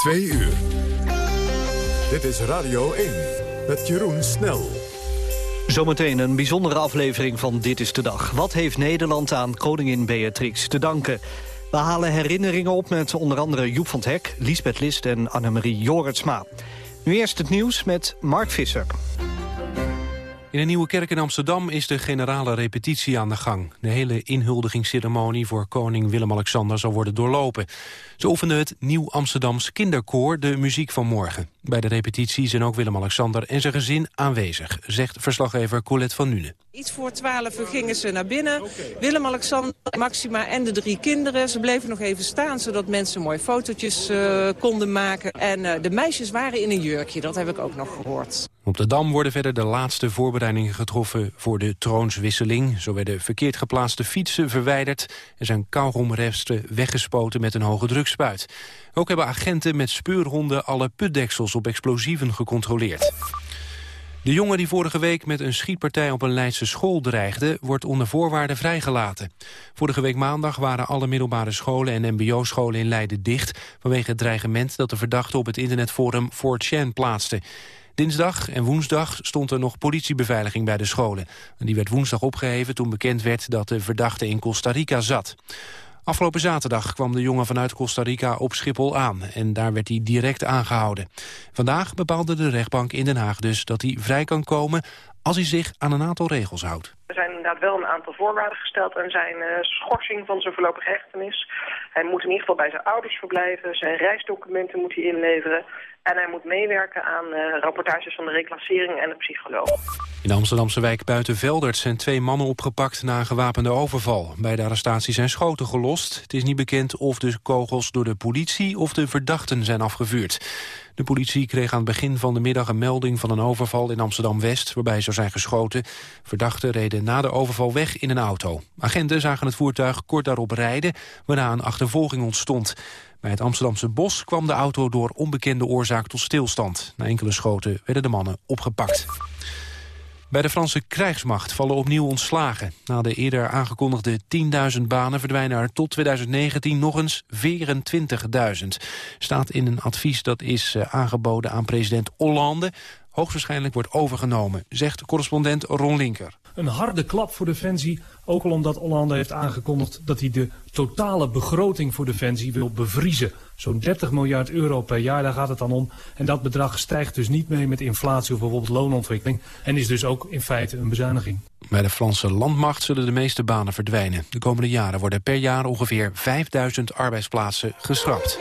Twee uur. Dit is Radio 1 met Jeroen Snel. Zometeen een bijzondere aflevering van Dit is de Dag. Wat heeft Nederland aan koningin Beatrix te danken? We halen herinneringen op met onder andere Joep van het Hek... Lisbeth List en Annemarie Jorritsma. Nu eerst het nieuws met Mark Visser. In een nieuwe kerk in Amsterdam is de generale repetitie aan de gang. De hele inhuldigingsceremonie voor koning Willem-Alexander zal worden doorlopen. Ze oefenden het Nieuw Amsterdams Kinderkoor de muziek van morgen. Bij de repetitie zijn ook Willem-Alexander en zijn gezin aanwezig, zegt verslaggever Colette van Nune. Iets voor twaalf gingen ze naar binnen. Willem-Alexander, Maxima en de drie kinderen. Ze bleven nog even staan, zodat mensen mooie fotootjes uh, konden maken. En uh, de meisjes waren in een jurkje, dat heb ik ook nog gehoord. Op de Dam worden verder de laatste voorbereidingen getroffen voor de troonswisseling. Zo werden verkeerd geplaatste fietsen verwijderd... en zijn kauwgomresten weggespoten met een hoge drukspuit. Ook hebben agenten met speurhonden alle putdeksels op explosieven gecontroleerd. De jongen die vorige week met een schietpartij op een Leidse school dreigde... wordt onder voorwaarden vrijgelaten. Vorige week maandag waren alle middelbare scholen en mbo-scholen in Leiden dicht... vanwege het dreigement dat de verdachte op het internetforum 4chan plaatste. Dinsdag en woensdag stond er nog politiebeveiliging bij de scholen. En die werd woensdag opgeheven toen bekend werd dat de verdachte in Costa Rica zat. Afgelopen zaterdag kwam de jongen vanuit Costa Rica op Schiphol aan... en daar werd hij direct aangehouden. Vandaag bepaalde de rechtbank in Den Haag dus dat hij vrij kan komen... als hij zich aan een aantal regels houdt. Er zijn inderdaad wel een aantal voorwaarden gesteld... aan zijn uh, schorsing van zijn voorlopige hechtenis. Hij moet in ieder geval bij zijn ouders verblijven. Zijn reisdocumenten moet hij inleveren. En hij moet meewerken aan uh, rapportages van de reclassering en de psycholoog. In de Amsterdamse wijk Buitenveldert zijn twee mannen opgepakt na een gewapende overval. Bij de arrestatie zijn schoten gelost. Het is niet bekend of de kogels door de politie of de verdachten zijn afgevuurd. De politie kreeg aan het begin van de middag een melding van een overval in Amsterdam-West, waarbij zou zijn geschoten. Verdachten reden na de overval weg in een auto. Agenten zagen het voertuig kort daarop rijden, waarna een achtervolging ontstond. Bij het Amsterdamse Bos kwam de auto door onbekende oorzaak tot stilstand. Na enkele schoten werden de mannen opgepakt. Bij de Franse krijgsmacht vallen opnieuw ontslagen. Na de eerder aangekondigde 10.000 banen verdwijnen er tot 2019 nog eens 24.000. Staat in een advies dat is eh, aangeboden aan president Hollande. Hoogstwaarschijnlijk wordt overgenomen, zegt correspondent Ron Linker. Een harde klap voor Defensie, ook al omdat Hollande heeft aangekondigd dat hij de totale begroting voor Defensie wil bevriezen. Zo'n 30 miljard euro per jaar, daar gaat het dan om. En dat bedrag stijgt dus niet mee met inflatie of bijvoorbeeld loonontwikkeling. En is dus ook in feite een bezuiniging. Bij de Franse landmacht zullen de meeste banen verdwijnen. De komende jaren worden per jaar ongeveer 5000 arbeidsplaatsen geschrapt.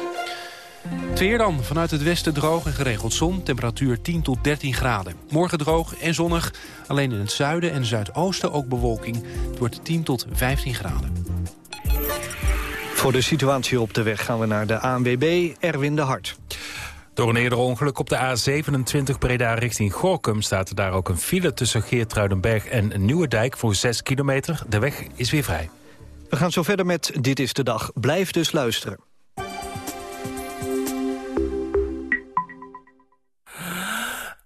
Het weer dan. Vanuit het westen droog en geregeld zon. Temperatuur 10 tot 13 graden. Morgen droog en zonnig. Alleen in het zuiden en zuidoosten ook bewolking. Het wordt 10 tot 15 graden. Voor de situatie op de weg gaan we naar de ANWB, Erwin de Hart. Door een eerder ongeluk op de A27 Breda richting Gorkum... staat er daar ook een file tussen Geertruidenberg en Nieuwedijk voor 6 kilometer. De weg is weer vrij. We gaan zo verder met Dit is de Dag. Blijf dus luisteren.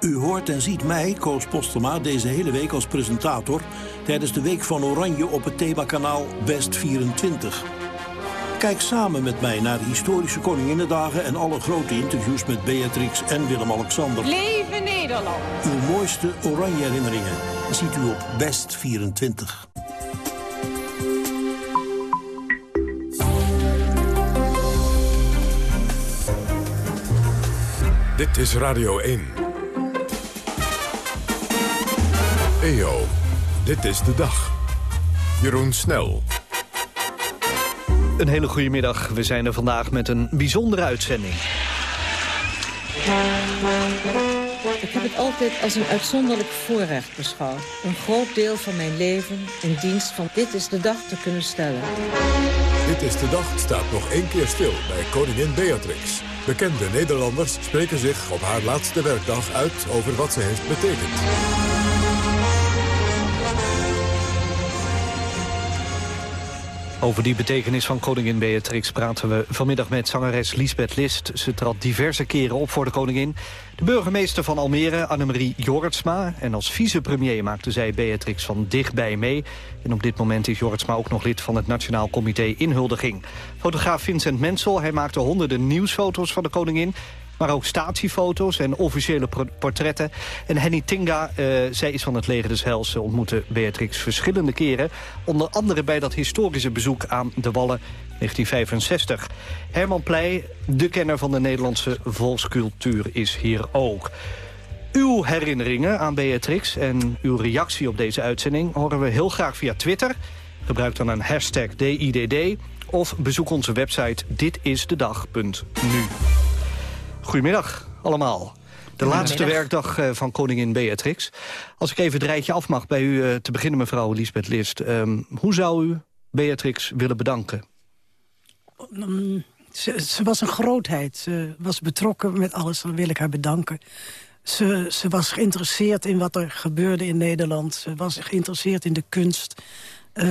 U hoort en ziet mij, Koos Postema, deze hele week als presentator... tijdens de Week van Oranje op het themakanaal Best 24. Kijk samen met mij naar de historische Koninginnedagen... en alle grote interviews met Beatrix en Willem-Alexander. Leven Nederland! Uw mooiste oranje herinneringen ziet u op Best 24. Dit is Radio 1. EO, dit is de dag. Jeroen Snel. Een hele goede middag. We zijn er vandaag met een bijzondere uitzending. Ik heb het altijd als een uitzonderlijk voorrecht beschouwd. Een groot deel van mijn leven in dienst van Dit is de Dag te kunnen stellen. Dit is de dag staat nog één keer stil bij koningin Beatrix. Bekende Nederlanders spreken zich op haar laatste werkdag uit over wat ze heeft betekend. Over die betekenis van koningin Beatrix praten we vanmiddag met zangeres Liesbeth List. Ze trad diverse keren op voor de koningin. De burgemeester van Almere, Annemarie Jorritsma. En als vicepremier maakte zij Beatrix van dichtbij mee. En op dit moment is Jorritsma ook nog lid van het Nationaal Comité Inhuldiging. Fotograaf Vincent Mensel, hij maakte honderden nieuwsfoto's van de koningin maar ook statiefoto's en officiële portretten. En Henny Tinga, uh, zij is van het leger des Hels. Ontmoette Beatrix verschillende keren. Onder andere bij dat historische bezoek aan de Wallen 1965. Herman Pleij, de kenner van de Nederlandse volkscultuur, is hier ook. Uw herinneringen aan Beatrix en uw reactie op deze uitzending... horen we heel graag via Twitter. Gebruik dan een hashtag DIDD of bezoek onze website ditisdedag.nu. Goedemiddag allemaal. De laatste werkdag eh, van koningin Beatrix. Als ik even het rijtje af mag bij u eh, te beginnen, mevrouw Lisbeth List. Ehm, hoe zou u Beatrix willen bedanken? Mm, ze, ze, was een grootheid. Ze was betrokken met alles. Dan wil ik haar bedanken. Ze, ze was geïnteresseerd in wat er gebeurde in Nederland. Ze was geïnteresseerd in de kunst. Uh,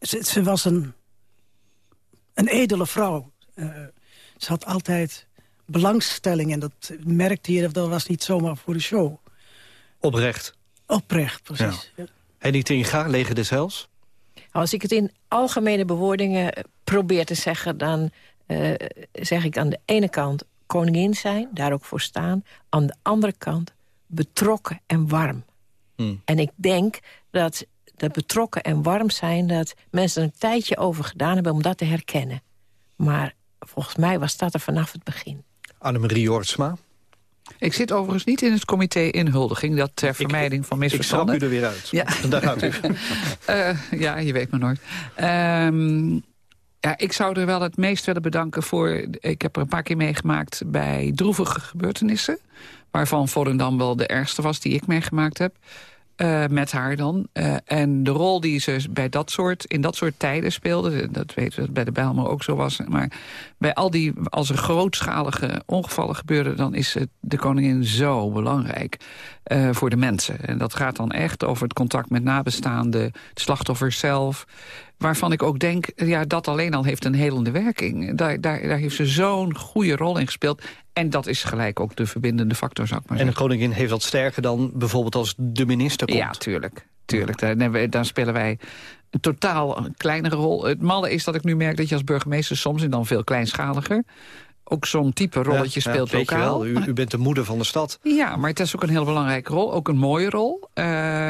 ze, ze, was een, een edele vrouw. Uh, ze had altijd belangstelling. En dat merkte je, dat was niet zomaar voor de show. Oprecht? Oprecht, precies. Ja. En die Tinga, Leger des Hels? Als ik het in algemene bewoordingen probeer te zeggen... dan uh, zeg ik aan de ene kant koningin zijn, daar ook voor staan. Aan de andere kant betrokken en warm. Hmm. En ik denk dat dat betrokken en warm zijn... dat mensen er een tijdje over gedaan hebben om dat te herkennen. Maar volgens mij was dat er vanaf het begin. Annemarie Jortsma. Ik zit overigens niet in het comité inhuldiging... dat ter vermijding van misverstanden... Ik schrap u er weer uit. Ja. En daar gaat u. uh, ja, je weet maar nooit. Um, ja, ik zou er wel het meest willen bedanken voor... Ik heb er een paar keer meegemaakt bij droevige gebeurtenissen... waarvan Volendam wel de ergste was die ik meegemaakt heb. Uh, met haar dan. Uh, en de rol die ze bij dat soort, in dat soort tijden speelde... dat weten we dat bij de Bijlmer ook zo was... maar bij al die, als er grootschalige ongevallen gebeurden... dan is het, de koningin zo belangrijk voor de mensen. En dat gaat dan echt over het contact met nabestaanden... het slachtoffers zelf waarvan ik ook denk, ja, dat alleen al heeft een helende werking. Daar, daar, daar heeft ze zo'n goede rol in gespeeld. En dat is gelijk ook de verbindende factor, zou ik maar zeggen. En de koningin heeft dat sterker dan bijvoorbeeld als de minister komt? Ja, tuurlijk. tuurlijk. Daar, daar spelen wij een totaal kleinere rol. Het malle is dat ik nu merk dat je als burgemeester soms... en dan veel kleinschaliger ook zo'n type rolletje speelt ja, lokaal. U, u, bent de moeder van de stad. Ja, maar het is ook een heel belangrijke rol. Ook een mooie rol. Uh,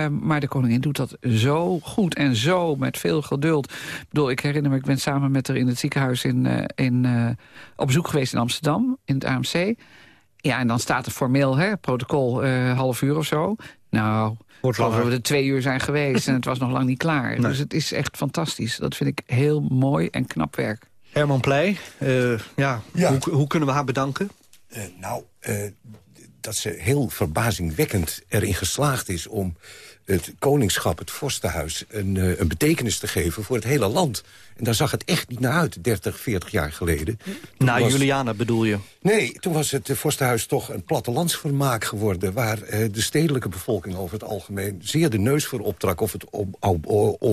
maar de koningin doet dat zo goed en zo met veel geduld. Ik bedoel, ik herinner me, ik ben samen met haar in het ziekenhuis in, uh, in, uh, op bezoek geweest in Amsterdam, in het AMC. Ja, en dan staat er formeel, hè, protocol, half uur of zo. Nou, Wordt we er twee uur zijn geweest en het was nog lang niet klaar. Dus het is echt fantastisch. Dat vind ik heel mooi en knap werk. Herman Pleij, uh, ja, Hoe, hoe, kunnen we haar bedanken? Uh, nou, uh, dat ze heel verbazingwekkend erin geslaagd is... om het koningschap, het vorstenhuis, een, een betekenis te geven voor het hele land. En daar zag het echt niet naar uit, 30, 40 jaar geleden. Na Juliana bedoel je? Nee, toen was het Vorstenhuis toch een plattelandsvermaak geworden... waar eh, de stedelijke bevolking over het algemeen zeer de neus voor optrak... of het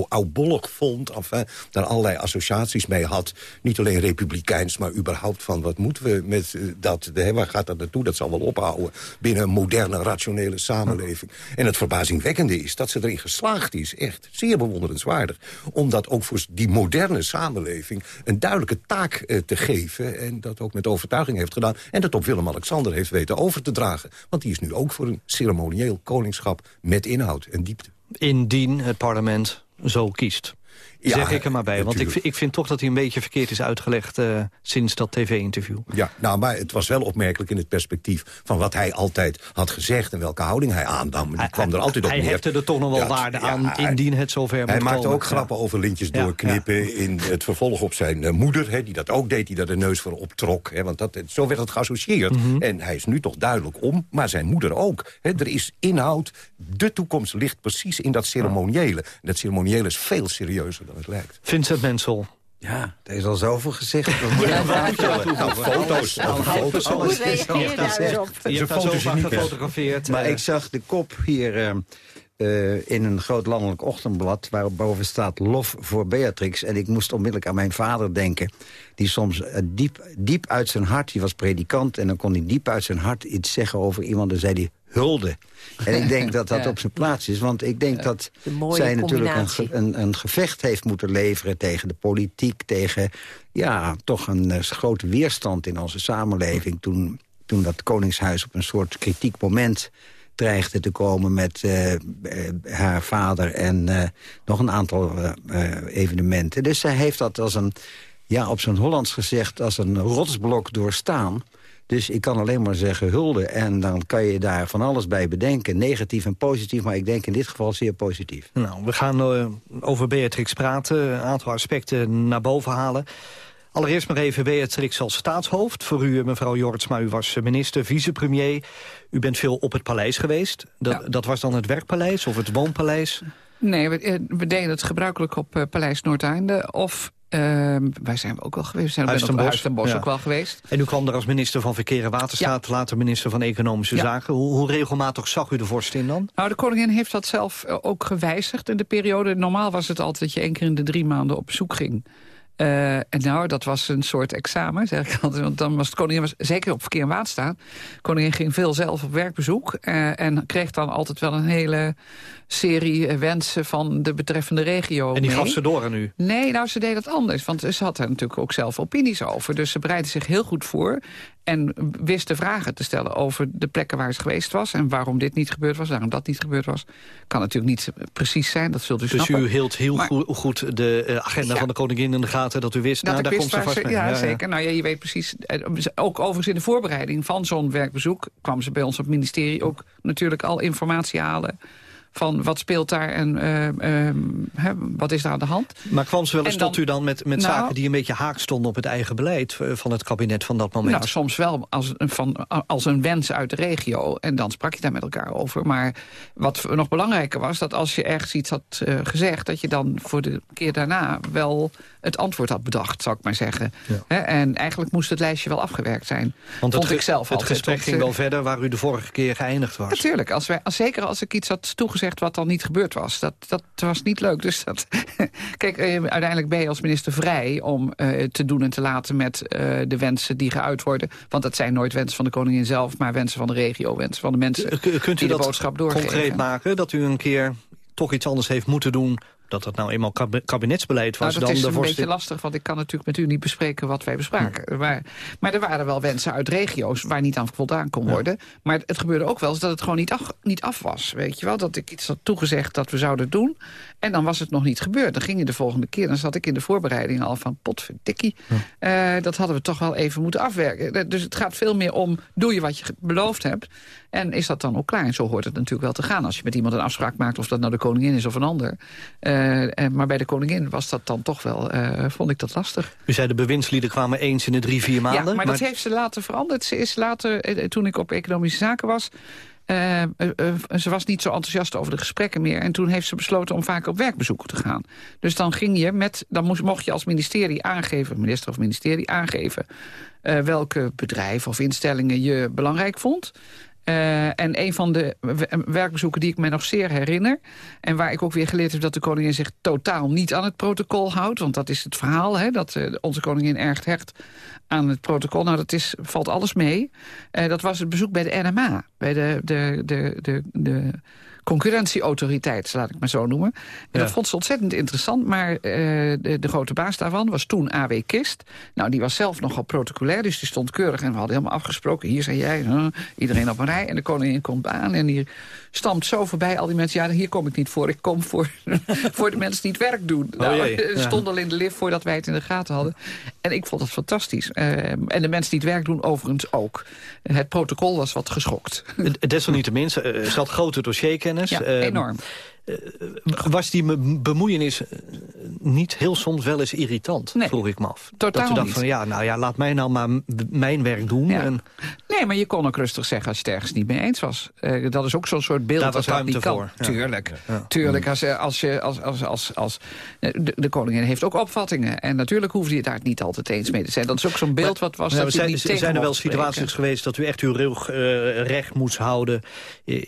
oudbollig vond, of eh, daar allerlei associaties mee had. Niet alleen republikeins, maar überhaupt van... wat moeten we met uh, dat, hè, waar gaat dat naartoe? Dat zal wel ophouden binnen een moderne, rationele samenleving. En het verbazingwekkende is dat ze erin geslaagd is, echt zeer bewonderenswaardig... omdat ook voor die moderne samenleving... een duidelijke taak eh, te geven en dat ook met overtuiging heeft gedaan... en dat op Willem-Alexander heeft weten over te dragen. Want die is nu ook voor een ceremonieel koningschap met inhoud en diepte. Indien het parlement zo kiest zeg ik er maar bij. Want ik, ik vind toch dat hij een beetje verkeerd is uitgelegd... Uh, sinds dat tv-interview. Ja, nou, maar het was wel opmerkelijk in het perspectief... van wat hij altijd had gezegd en welke houding hij aannam. Die hij, kwam er altijd op hij neer. Hij hefte er toch nog wel waarde aan, indien het zover moet Hij maakte ook grappen over lintjes doorknippen... in het vervolg op zijn uh, moeder, hè, die dat ook deed... die daar de neus voor optrok. Hè, want dat, zo werd het geassocieerd. Mhm. En hij is nu toch duidelijk om, maar zijn moeder ook. Hè, er is inhoud, de toekomst ligt precies in dat ceremoniële. En dat ceremoniële is veel serieuzer dan het lijkt. Vincent Mensel. Ja, er is al zoveel gezegd. Ja, ja, ja, foto's. foto's. Je hebt zo gefotografeerd. Maar ik zag de kop hier... Uh, eh, in een groot landelijk ochtendblad... waarboven staat lof voor Beatrix. En ik moest onmiddellijk aan mijn vader denken... die soms eh, diep, diep uit zijn hart, die was predikant... en dan kon hij diep uit zijn hart iets zeggen over iemand... en zei hij hulde. En ik denk dat dat Ja. op zijn plaats is. Want ik denk dat zij natuurlijk een, ge- een, een gevecht heeft moeten leveren... tegen de politiek, tegen ja, toch een eh, grote weerstand in onze samenleving... toen, toen dat Koningshuis op een soort kritiek moment dreigde te komen met eh, eh, haar vader en nog een aantal evenementen. Dus zij heeft dat als een, ja, op zijn Hollands gezegd, als een rotsblok doorstaan. Dus ik kan alleen maar zeggen hulde. En dan kan je daar van alles bij bedenken. Negatief en positief, maar ik denk in dit geval zeer positief. Nou, we gaan eh, over Beatrix praten, een aantal aspecten naar boven halen. Allereerst maar even Beatrix als staatshoofd. Voor u, mevrouw Jortsma, u was minister, vicepremier. U bent veel op het paleis geweest. Dat, dat was dan het werkpaleis of het woonpaleis? Nee, we, eh, we deden het gebruikelijk op eh, Paleis Noordeinde. Of, eh, wij zijn ook wel geweest. We zijn Huis ten Ja. ook wel geweest. En u kwam er als minister van Verkeer en Waterstaat... later minister van Economische Ja. Zaken. Hoe, hoe regelmatig zag u de vorstin dan? Nou, de koningin heeft dat zelf eh, ook gewijzigd in de periode. Normaal was het altijd dat je één keer in de drie maanden op bezoek ging. Eh, en nou, dat was een soort examen, zeg ik altijd. Want dan was de koningin, was, zeker op verkeer en waterstaat... de koningin ging veel zelf op werkbezoek... eh, en kreeg dan altijd wel een hele serie eh, wensen van de betreffende regio En die mee. gaf ze door aan u? Nee, nou, ze deed dat anders. Want ze had er natuurlijk ook zelf opinies over. Dus ze bereidde zich heel goed voor. En wist de vragen te stellen over de plekken waar ze geweest was... en waarom dit niet gebeurd was, waarom dat niet gebeurd was. Kan natuurlijk niet precies zijn, dat zult u Dus snappen. u hield heel Maar- goed de agenda Ja. van de koningin in de gaten... dat u wist, Dat nou, daar komt ze vast mee. Ja, zeker. Nou ja, je weet precies. eh, Ook overigens in de voorbereiding van zo'n werkbezoek... kwam ze bij ons op het ministerie ook natuurlijk al informatie halen... van wat speelt daar en eh, ehm, hè, wat is daar aan de hand. Maar kwam ze wel eens dan- tot u dan met, met Nou- zaken die een beetje haak stonden... op het eigen beleid eh, van het kabinet van dat moment? Nou, soms wel als, een- van, als een wens uit de regio. En dan sprak je daar met elkaar over. Maar wat nog belangrijker was, dat als je ergens iets had eh, gezegd... dat je dan voor de keer daarna wel het antwoord had bedacht, zou ik maar zeggen. Hè, en eigenlijk moest het lijstje wel afgewerkt zijn. Want het, ik zelf het altijd. gesprek ging wel verder waar u de vorige keer geëindigd was. Natuurlijk, als wij, als, zeker als ik iets had toegezegd wat dan niet gebeurd was. Dat, dat was niet leuk. Dus dat, kijk, eh, uiteindelijk ben je als minister vrij om eh, te doen en te laten met eh, de wensen die geuit worden. Want dat zijn nooit wensen van de koningin zelf, maar wensen van de regio, wensen van de mensen K- Kunt u die de dat boodschap doorgeven. concreet maken? Dat u een keer toch iets anders heeft moeten doen... dat dat nou eenmaal kab- kabinetsbeleid was Nou, dat dan is de een beetje lastig, want ik kan natuurlijk met u niet bespreken wat wij bespraken. Hm. Maar, maar er waren wel wensen uit regio's waar niet aan voldaan kon worden. Maar het gebeurde ook wel eens dat het gewoon niet af, niet af was. Weet je wel, dat ik iets had toegezegd dat we zouden doen. En dan was het nog niet gebeurd. Dan ging je de volgende keer, dan zat ik in de voorbereiding al van potverdikkie. Eh, dat hadden we toch wel even moeten afwerken. Dus het gaat veel meer om, doe je wat je beloofd hebt. En is dat dan ook klaar? En zo hoort het natuurlijk wel te gaan. Als je met iemand een afspraak maakt, of dat nou de koningin is of een ander. Eh, eh, maar bij de koningin was dat dan toch wel, eh, vond ik dat lastig. U zei de bewindslieden kwamen eens in de drie, vier maanden. Ja, maar, dat heeft ze later veranderd. Ze is later, eh, toen ik op economische zaken was... eh, eh, eh, ze was niet zo enthousiast over de gesprekken meer. En toen heeft ze besloten om vaker op werkbezoek te gaan. Dus dan ging je met, dan mocht je als ministerie aangeven, minister of ministerie aangeven, welke bedrijven of instellingen je belangrijk vond. Eh, en een van de werkbezoeken die ik me nog zeer herinner... en waar ik ook weer geleerd heb dat de koningin zich totaal niet aan het protocol houdt... want dat is het verhaal, hè, dat eh, onze koningin erg hecht aan het protocol. Nou, dat is, valt alles mee. Eh, dat was het bezoek bij de NMA, bij de, de, de, de, de concurrentieautoriteit, laat ik maar zo noemen. En Ja. dat vond ze ontzettend interessant, maar eh, de, de grote baas daarvan was toen A.W. Kist. Nou, die was zelf nogal protocolair, dus die stond keurig en we hadden helemaal afgesproken. Hier zijn jij, huh, iedereen op een rij en de koningin komt aan en die stamt zo voorbij al die mensen. Ja, hier kom ik niet voor, ik kom voor, voor de mensen die het werk doen. nou, er ja. stond al in de lift voordat wij het in de gaten hadden. En ik vond het fantastisch. Eh, en de mensen die het werk doen overigens ook. Het protocol was wat geschokt. Desalniettemin, ze, eh, had grote Ja, Eh, enorm. Was die bemoeienis eh, niet heel soms wel eens irritant, vroeg ik me af. totaal dat u dacht van, ja, nou ja, laat mij nou maar mijn werk doen. Ja. En Nee, maar je kon ook rustig zeggen als je het ergens niet mee eens was. Eh, dat is ook zo'n soort beeld Daar dat was dat niet ruimte kan. voor, ja. Tuurlijk. Ja. Tuurlijk, als, je- als, je, als, als, als, als, eh, de, de koningin heeft ook opvattingen. En natuurlijk hoefde je daar niet altijd eens mee te zijn. Dat is ook zo'n beeld wat was Ja, dat zijn, niet zijn er wel spreken. situaties geweest dat u echt uw rug eh, recht moest houden?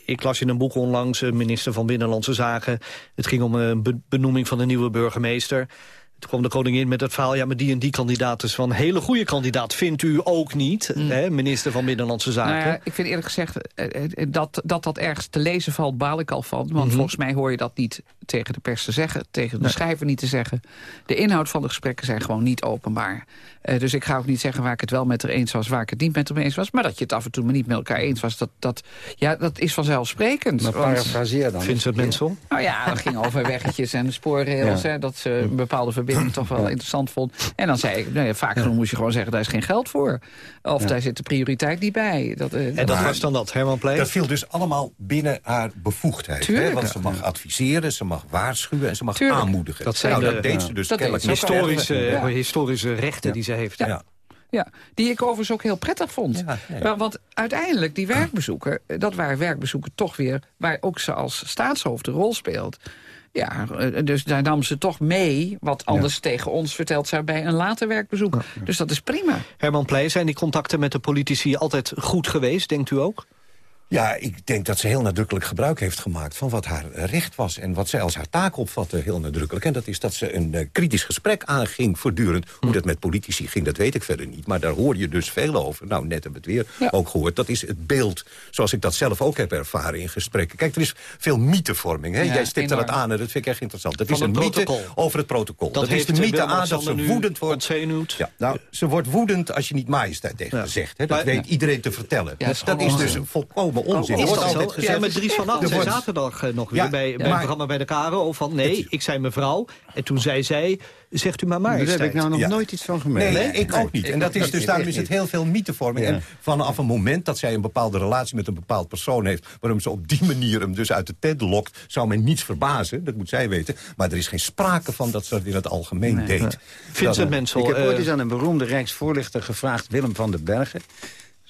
Ik las in een boek onlangs, eh, minister van Binnenlandse Zaken. Het ging om een be- benoeming van een nieuwe burgemeester. Toen kwam de koningin met het verhaal, ja, maar die en die kandidaat is van een hele goede kandidaat. Vindt u ook niet, hè, minister van Binnenlandse Zaken? Mm. Nou ja, ik vind eerlijk gezegd eh, eh, dat, dat dat ergens te lezen valt, baal ik al van. Want Mhm. volgens mij hoor je dat niet tegen de pers te zeggen, tegen de Nee. schrijver niet te zeggen. De inhoud van de gesprekken zijn gewoon niet openbaar. Eh, dus ik ga ook niet zeggen waar ik het wel met haar eens was, waar ik het niet met haar eens was. Maar dat je het af en toe maar niet met elkaar eens was, dat, dat, ja, dat is vanzelfsprekend. Maar parafraseer dan. Vindt ze het mensel? Nou ja, dat ging over weggetjes en spoorrails. Ja. Hè, dat ze een bepaalde verbinding toch wel interessant vond. En dan zei ik, nou ja, vaak genoeg moest je gewoon zeggen... daar is geen geld voor. Of Ja. daar zit de prioriteit niet bij. Dat, eh, En dat Maar- was dan dat, Herman Pleij? Dat viel dus allemaal binnen haar bevoegdheid. Hè? Want ze mag adviseren, ze mag waarschuwen en ze mag Tuurlijk. aanmoedigen. Dat zijn nou, de- dat deed ze dus dat kennelijk historische, Ja. historische rechten die ze heeft. Ja. Ja, die ik overigens ook heel prettig vond. Ja, ja. Maar Want uiteindelijk, die werkbezoeken... eh, dat waren werkbezoeken toch weer... waar ook ze als staatshoofd de rol speelt. Ja, eh, dus daar nam ze toch mee... wat anders tegen ons verteld zou bij een later werkbezoek. Dus dat is prima. Herman Pleij, zijn die contacten met de politici altijd goed geweest, denkt u ook? Ja, ik denk dat ze heel nadrukkelijk gebruik heeft gemaakt... van wat haar recht was en wat zij als haar taak opvatte heel nadrukkelijk. En dat is dat ze een eh, kritisch gesprek aanging voortdurend. Hoe dat met politici ging, dat weet ik verder niet. Maar daar hoor je dus veel over. Nou, net hebben we het weer ook gehoord. Dat is het beeld zoals ik dat zelf ook heb ervaren in gesprekken. Kijk, er is veel mythevorming. Hè? Ja, Jij stipt er het aan en dat vind ik echt interessant. Dat Van is een mythe over het protocol. Dat Dat, heeft, de mythe aan dat ze woedend wordt. ontzenuwd. Ja, nou, ze wordt woedend als je niet majesteit tegen haar zegt. Hè? Dat Maar- weet iedereen te vertellen. Ja, dat is dus onzin. Volkomen onzin. Is Er dat zo? Ja, met Dries van Acht Er wordt- zaterdag eh, nog weer bij, bij maar- het programma bij de KRO van... nee, ik zei mevrouw. En toen zei zij, zegt u maar maar. Daar heb ik nou nog Ja. nooit iets van gemerkt. Nee, ik ook niet. En dat is dus, daarom is het heel veel mythevorming. Ja. En vanaf een moment dat zij een bepaalde relatie met een bepaald persoon heeft... waarom ze op die manier hem dus uit de tent lokt... zou mij niets verbazen, dat moet zij weten. Maar er is geen sprake van dat ze dat in het algemeen deed. Vincent Dat- Mensel, Ik heb eh, ooit eens aan een beroemde Rijksvoorlichter gevraagd, Willem van den Bergen.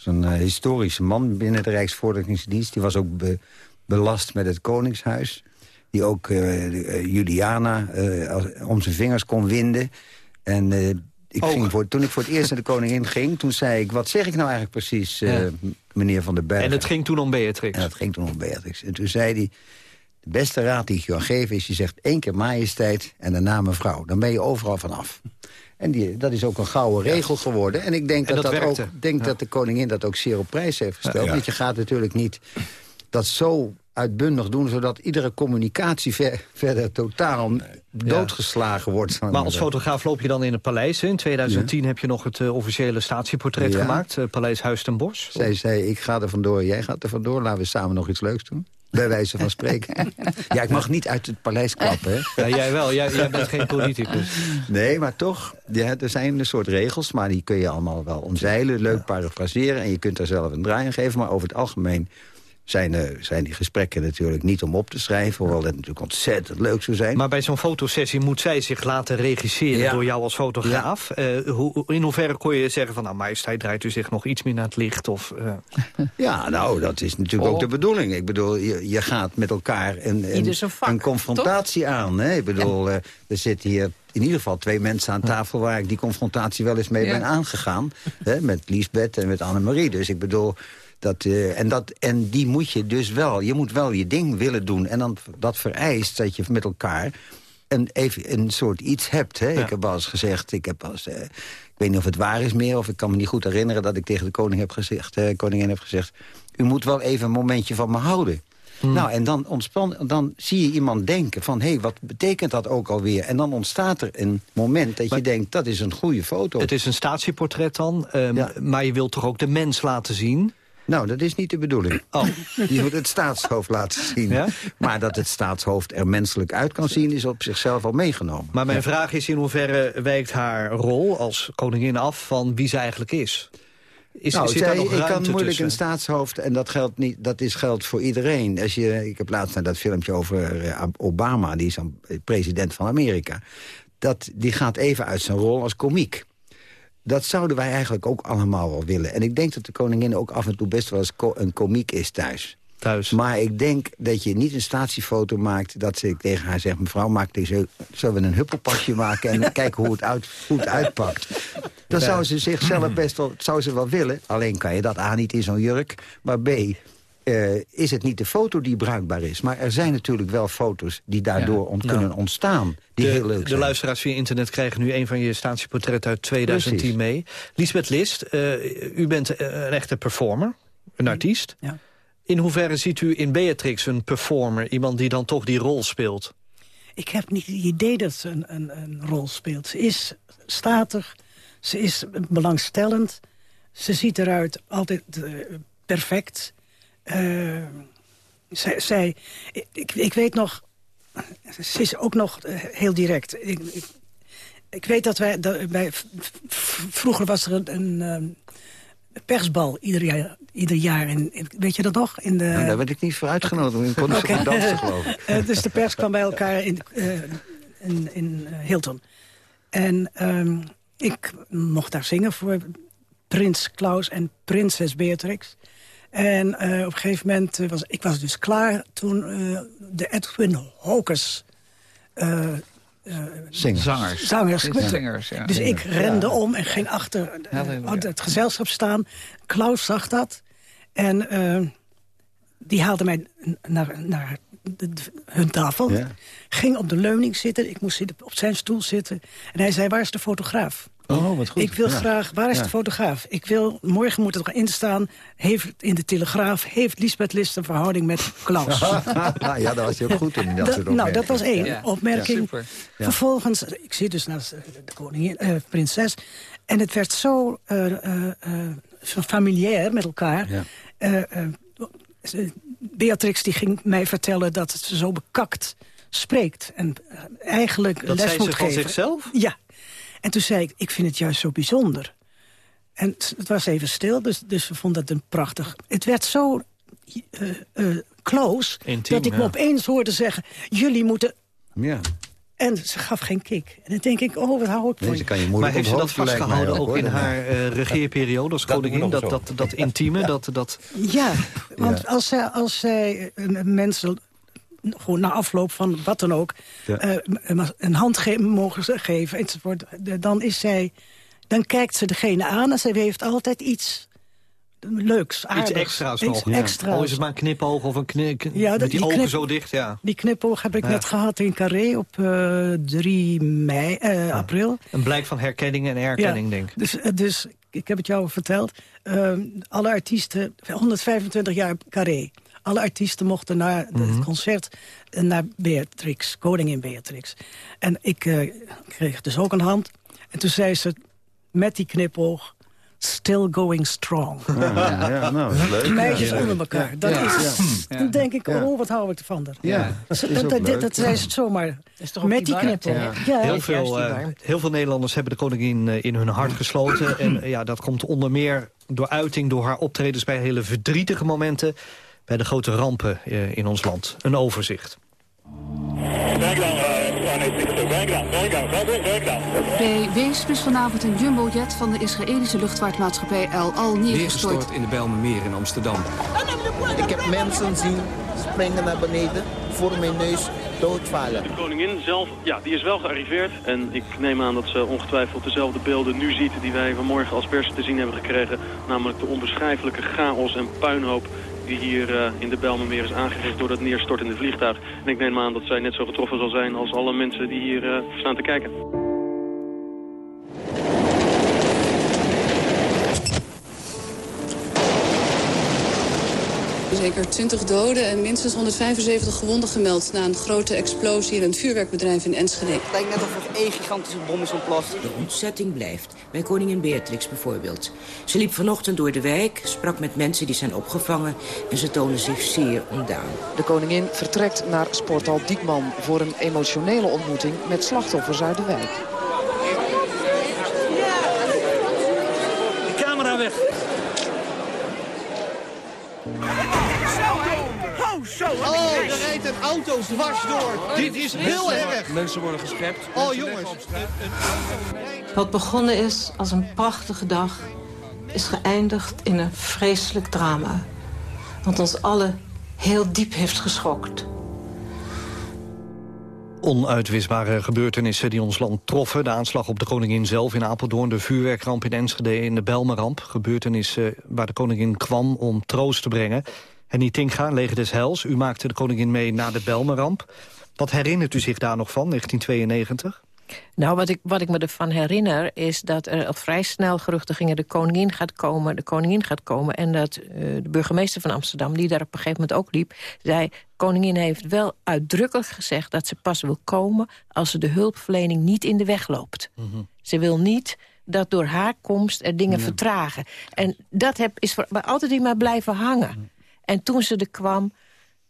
Zo'n eh, historische man binnen de Rijksvoorlichtingsdienst. Die was ook be- belast met het Koningshuis. Die ook eh, eh, Juliana om zijn vingers kon winden. En ik Ook. ging voor, toen ik voor het eerst naar de koningin ging... toen zei ik, wat zeg ik nou eigenlijk precies, meneer van den Bergen? en het ging toen om Beatrix. En dat ging toen om Beatrix. En toen zei hij, de beste raad die ik je kan geven is... je zegt één keer majesteit en daarna mevrouw. Dan ben je overal vanaf. En die, dat is ook een gouden regel geworden. En ik denk En dat, dat dat, ook, denk dat de koningin dat ook zeer op prijs heeft gesteld. Ja. Want je gaat natuurlijk niet dat zo uitbundig doen... zodat iedere communicatie ver- verder totaal doodgeslagen wordt. Maar als fotograaf loop je dan in het paleis. hè? In 2010 heb je nog het eh, officiële statieportret Ja. gemaakt. eh, paleis Huis ten Bosch. Zij zei, ik ga er vandoor, jij gaat er vandoor. Laten we samen nog iets leuks doen. Bij wijze van spreken. ja, ik mag niet uit het paleis klappen, hè. Ja, jij wel, jij, jij bent geen politicus. Nee, maar toch, ja, er zijn een soort regels... maar die kun je allemaal wel omzeilen, leuk parafraseren... en je kunt daar zelf een draai aan geven. Maar over het algemeen zijn, eh, zijn die gesprekken natuurlijk niet om op te schrijven... hoewel dat natuurlijk ontzettend leuk zou zijn. Maar bij zo'n fotosessie moet zij zich laten regisseren Ja. door jou als fotograaf. Eh, hoe, in hoeverre kon je zeggen van... nou, majesteit draait u zich nog iets meer naar het licht? Of, eh, Ja, nou, dat is natuurlijk Oh. ook de bedoeling. Ik bedoel, je, je gaat met elkaar een, een, vak, confrontatie aan. Hè? Ik bedoel, eh, er zitten hier in ieder geval twee mensen aan tafel... waar ik die confrontatie wel eens mee Ja. ben aangegaan. Hè? Met Liesbeth en met Annemarie. Dus ik bedoel... Dat, eh, en, dat, en die moet je dus wel, je moet wel je ding willen doen. En dan, dat vereist dat je met elkaar een, even een soort iets hebt. Hè? Ik heb wel eens gezegd, ik heb wel eens, eh, ik weet niet of het waar is meer... of ik kan me niet goed herinneren dat ik tegen de koning heb gezegd, koningin heb gezegd... u moet wel even een momentje van me houden. Nou, en dan, ontspan, dan zie je iemand denken van... hé, hey, wat betekent dat ook alweer? En dan ontstaat er een moment dat je denkt... dat is een goede foto. het is een statieportret dan, ehm, Ja. maar je wilt toch ook de mens laten zien? Nou, dat is niet de bedoeling. Oh. Je moet het staatshoofd laten zien. Ja? Maar dat het staatshoofd er menselijk uit kan zien... is op zichzelf al meegenomen. Maar mijn vraag is in hoeverre wijkt haar rol als koningin af van wie ze eigenlijk is? Is, nou, zit zij, nog ik kan moeilijk tussen? een staatshoofd, en dat geldt, niet, dat is geldt voor iedereen. Als je, ik heb laatst naar dat filmpje over eh, Obama, die is dan president van Amerika. Dat, die gaat even uit zijn rol als komiek. Dat zouden wij eigenlijk ook allemaal wel willen. En ik denk dat de koningin ook af en toe best wel eens ko- een komiek is thuis. Thuis. Maar ik denk dat je niet een statiefoto maakt... dat ze tegen haar zegt, mevrouw, maak deze, zullen we een huppelpasje maken... en kijken hoe het, uit, het uitpakt. Dan zou ze zichzelf best wel, zou ze wel willen. Alleen kan je dat A niet in zo'n jurk. Maar B, eh, is het niet de foto die bruikbaar is. Maar er zijn natuurlijk wel foto's die daardoor ont- Nou, kunnen ontstaan. Die de, heel leuk de zijn. luisteraars via internet krijgen nu een van je statieportretten uit 2010 Precies. mee. Lisbeth List, eh, u bent eh, een echte performer, een artiest. Ja. In hoeverre ziet u in Beatrix een performer, iemand die dan toch die rol speelt? Ik heb niet het idee dat ze een, een, een rol speelt. Ze is statig, ze is belangstellend. Ze ziet eruit altijd perfect. Eh, zij, zij, ik, ik weet nog... Ze is ook nog eh, heel direct. Ik, ik, ik weet dat wij... Dat vroeger was er een, een ehm, persbal ieder jaar, ieder jaar weet je dat nog? In de, Nou, daar werd ik niet voor uitgenodigd. Ik kon niet Oké. dansen, geloof ik. Eh, dus de pers kwam bij elkaar in, in, in Hilton. En ehm, ik mocht daar zingen voor prins Klaus en prinses Beatrix. En eh, op een gegeven moment eh, was ik was dus klaar toen eh, de Edwin Hawkers... eh, eh, Zingers. Zangers. Zangers. Zingers, ja. Dus ik rende ja. om en ging achter het gezelschap staan. Klaus zag dat. En eh, die haalde mij naar, naar de- de- hun tafel. Ja. Ging op de leuning zitten. Ik moest zitten- op zijn stoel zitten. En hij zei, waar is de fotograaf? Oh, wat goed. Ik wil Ja. graag, waar is Ja. de fotograaf? Ik wil, morgen moet het erin staan. Heeft in de Telegraaf, heeft Lisbeth List een verhouding met Klaus? ja, daar was je ook goed in. Dat Dat- nou, dat was één Ja. opmerking. Ja, super. Ja. Vervolgens, ik zit dus naast eh, de koningin, eh, prinses. En het werd zo eh, eh, eh, zo familiair met elkaar. Eh, eh, Beatrix die ging mij vertellen dat ze zo bekakt spreekt. En eigenlijk Dat les zei moet ze van geven. zichzelf? Ja. En toen zei ik, ik vind het juist zo bijzonder. En het- was even stil, dus, dus we vonden het een prachtig... Het werd zo eh, eh, close, Intiem, dat ik me ja. opeens hoorde zeggen... jullie moeten... Ja. En ze gaf geen kick. En dan denk ik, oh, wat hou ik van Maar moeilijk heeft ze dat vastgehouden ook hoor. in haar eh, regeerperiode als Dat koningin? Dat, zo. dat, dat intieme, dat, dat... Ja, want Als, zij, als zij mensen gewoon na afloop van wat dan ook... Ja. eh, een- hand ge mogen ze geven, enzovoort, dan is zij... Dan kijkt ze degene aan en zij heeft altijd iets leuks, Iets extra's Iets nog. extra's. Al is het maar een knipoog of een knik, Ja, dat- met die, die ogen knip- zo dicht, ja. Die knipoog heb ik Ja. net gehad in Carré op eh 3 mei, eh, april. Een blijk van herkenning en herkenning, Ja. denk ik. Dus, dus ik heb het jou verteld. Ehm, alle artiesten, 125 jaar Carré. Alle artiesten mochten naar Mhm. het concert eh, naar Beatrix, koningin Beatrix. En ik eh, kreeg dus ook een hand. En toen zei ze met die knipoog... Still going strong. Ja, ja, nou, is leuk. Meisjes Ja. onder elkaar. Dat Ja. is, Ja. Dan denk ik, oh, wat hou ik ervan. Dat, Ja, dat is dat, ook dat, leuk. dat zei ze het zomaar. toch ook met die die knipoog. Heel veel, eh, heel veel Nederlanders hebben de koningin in hun hart gesloten. En ja, dat komt onder meer door uiting, door haar optredens... bij hele verdrietige momenten, bij de grote rampen eh, in ons land. Een overzicht. Bij Weesp is vanavond een jumbojet van de Israëlische luchtvaartmaatschappij El Al neergestort. Neergestort in de Bijlmermeer in Amsterdam. Ik heb mensen zien springen naar beneden, voor mijn neus, doodvallen. De koningin zelf, ja, die is wel gearriveerd. En ik neem aan dat ze ongetwijfeld dezelfde beelden nu ziet... die wij vanmorgen als pers te zien hebben gekregen. Namelijk de onbeschrijfelijke chaos en puinhoop die hier eh, in de Bijlmermeer is aangericht door dat neerstortende vliegtuig. En ik neem aan dat zij net zo getroffen zal zijn als alle mensen die hier eh, staan te kijken. Zeker 20 doden en minstens 175 gewonden gemeld... na een grote explosie in een vuurwerkbedrijf in Enschede. Het lijkt net of er één gigantische bom is ontploft. De ontzetting blijft. Bij koningin Beatrix bijvoorbeeld. Ze liep vanochtend door de wijk, sprak met mensen die zijn opgevangen... en ze tonen zich zeer ontdaan. De koningin vertrekt naar Sporthal Diekman... voor een emotionele ontmoeting met slachtoffers uit de wijk. Een er rijdt een auto dwars door. Dit is heel erg. Mensen worden geschept. Oh, jongens. Wat begonnen is als een prachtige dag... is geëindigd in een vreselijk drama. Want ons allen heel diep heeft geschokt. Onuitwisbare gebeurtenissen die ons land troffen. De aanslag op de koningin zelf in Apeldoorn, de vuurwerkramp in Enschede en de Belmeramp. Gebeurtenissen waar de koningin kwam om troost te brengen. Henny Tinga, Leger des Heils, u maakte de koningin mee na de Belmeramp. Wat herinnert u zich daar nog van, 1992? Nou, wat ik, wat ik me ervan herinner is dat er al vrij snel geruchten gingen... de koningin gaat komen, de koningin gaat komen. En dat eh, de burgemeester van Amsterdam, die daar op een gegeven moment ook liep... zei, koningin heeft wel uitdrukkelijk gezegd dat ze pas wil komen... als ze de hulpverlening niet in de weg loopt. Ze wil niet dat door haar komst er dingen vertragen. En dat heb, is voor, altijd in maar blijven hangen. En toen ze er kwam,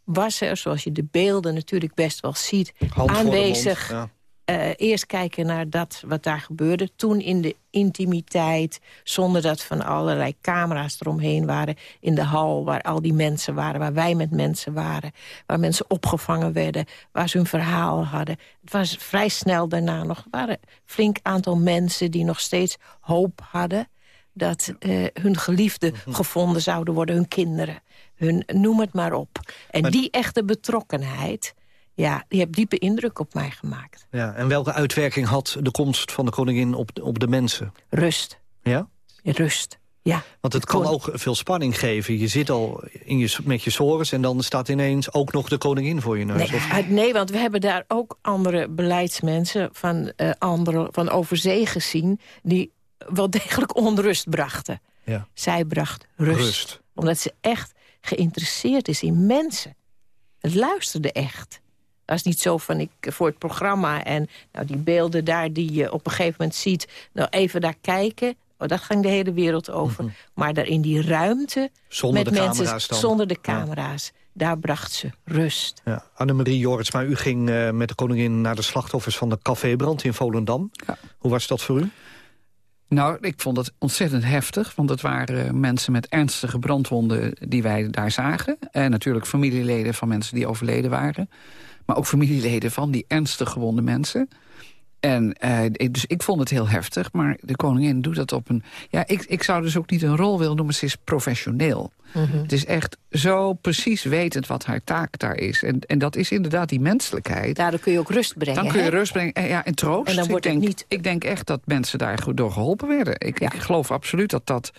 was er, zoals je de beelden natuurlijk best wel ziet... Hand mond, aanwezig... ja. Eh, eerst kijken naar dat wat daar gebeurde. Toen in de intimiteit, zonder dat van allerlei camera's eromheen waren. In de hal waar al die mensen waren, waar wij met mensen waren. Waar mensen opgevangen werden, waar ze hun verhaal hadden. Het was vrij snel daarna nog. Er waren een flink aantal mensen die nog steeds hoop hadden... dat eh, hun geliefden gevonden zouden worden, hun kinderen. Hun, noem het maar op. En die echte betrokkenheid... Ja, die heeft diepe indruk op mij gemaakt. Ja, en welke uitwerking had de komst van de koningin op de, op de mensen? Rust. Ja? Rust, ja. Want het kan ook veel spanning geven. Je zit al in je, met je sores en dan staat ineens ook nog de koningin voor je neus. Nee, Of- nee, want we hebben daar ook andere beleidsmensen van, eh andere, van overzee gezien... die wel degelijk onrust brachten. Ja. Zij bracht rust. Rust. Omdat ze echt geïnteresseerd is in mensen. Het luisterde echt. Dat is niet zo van ik voor het programma en nou, die beelden daar die je op een gegeven moment ziet... nou even daar kijken, oh, dat ging de hele wereld over. Maar daar in die ruimte Mhm. Zonder met de mensen, camera's dan. zonder de Ja. camera's, daar bracht ze rust. Ja. Annemarie Jorrits, maar u ging eh, met de koningin naar de slachtoffers van de cafébrand in Volendam. Hoe was dat voor u? Nou, ik vond het ontzettend heftig. Want het waren eh, mensen met ernstige brandwonden die wij daar zagen. En natuurlijk familieleden van mensen die overleden waren. Maar ook familieleden van die ernstig gewonde mensen. En eh, ik- dus ik vond het heel heftig. Maar de koningin doet dat op een... Ja, ik, ik zou dus ook niet een rol willen noemen. Ze is professioneel. Het is echt zo precies wetend wat haar taak daar is. En, en dat is inderdaad die menselijkheid. Daardoor kun je ook rust brengen. Dan kun je hè? rust brengen en, ja, en troost. En dan wordt ik, het denk, niet- ik denk echt dat mensen daar goed door geholpen werden. Ik, ik geloof absoluut dat dat...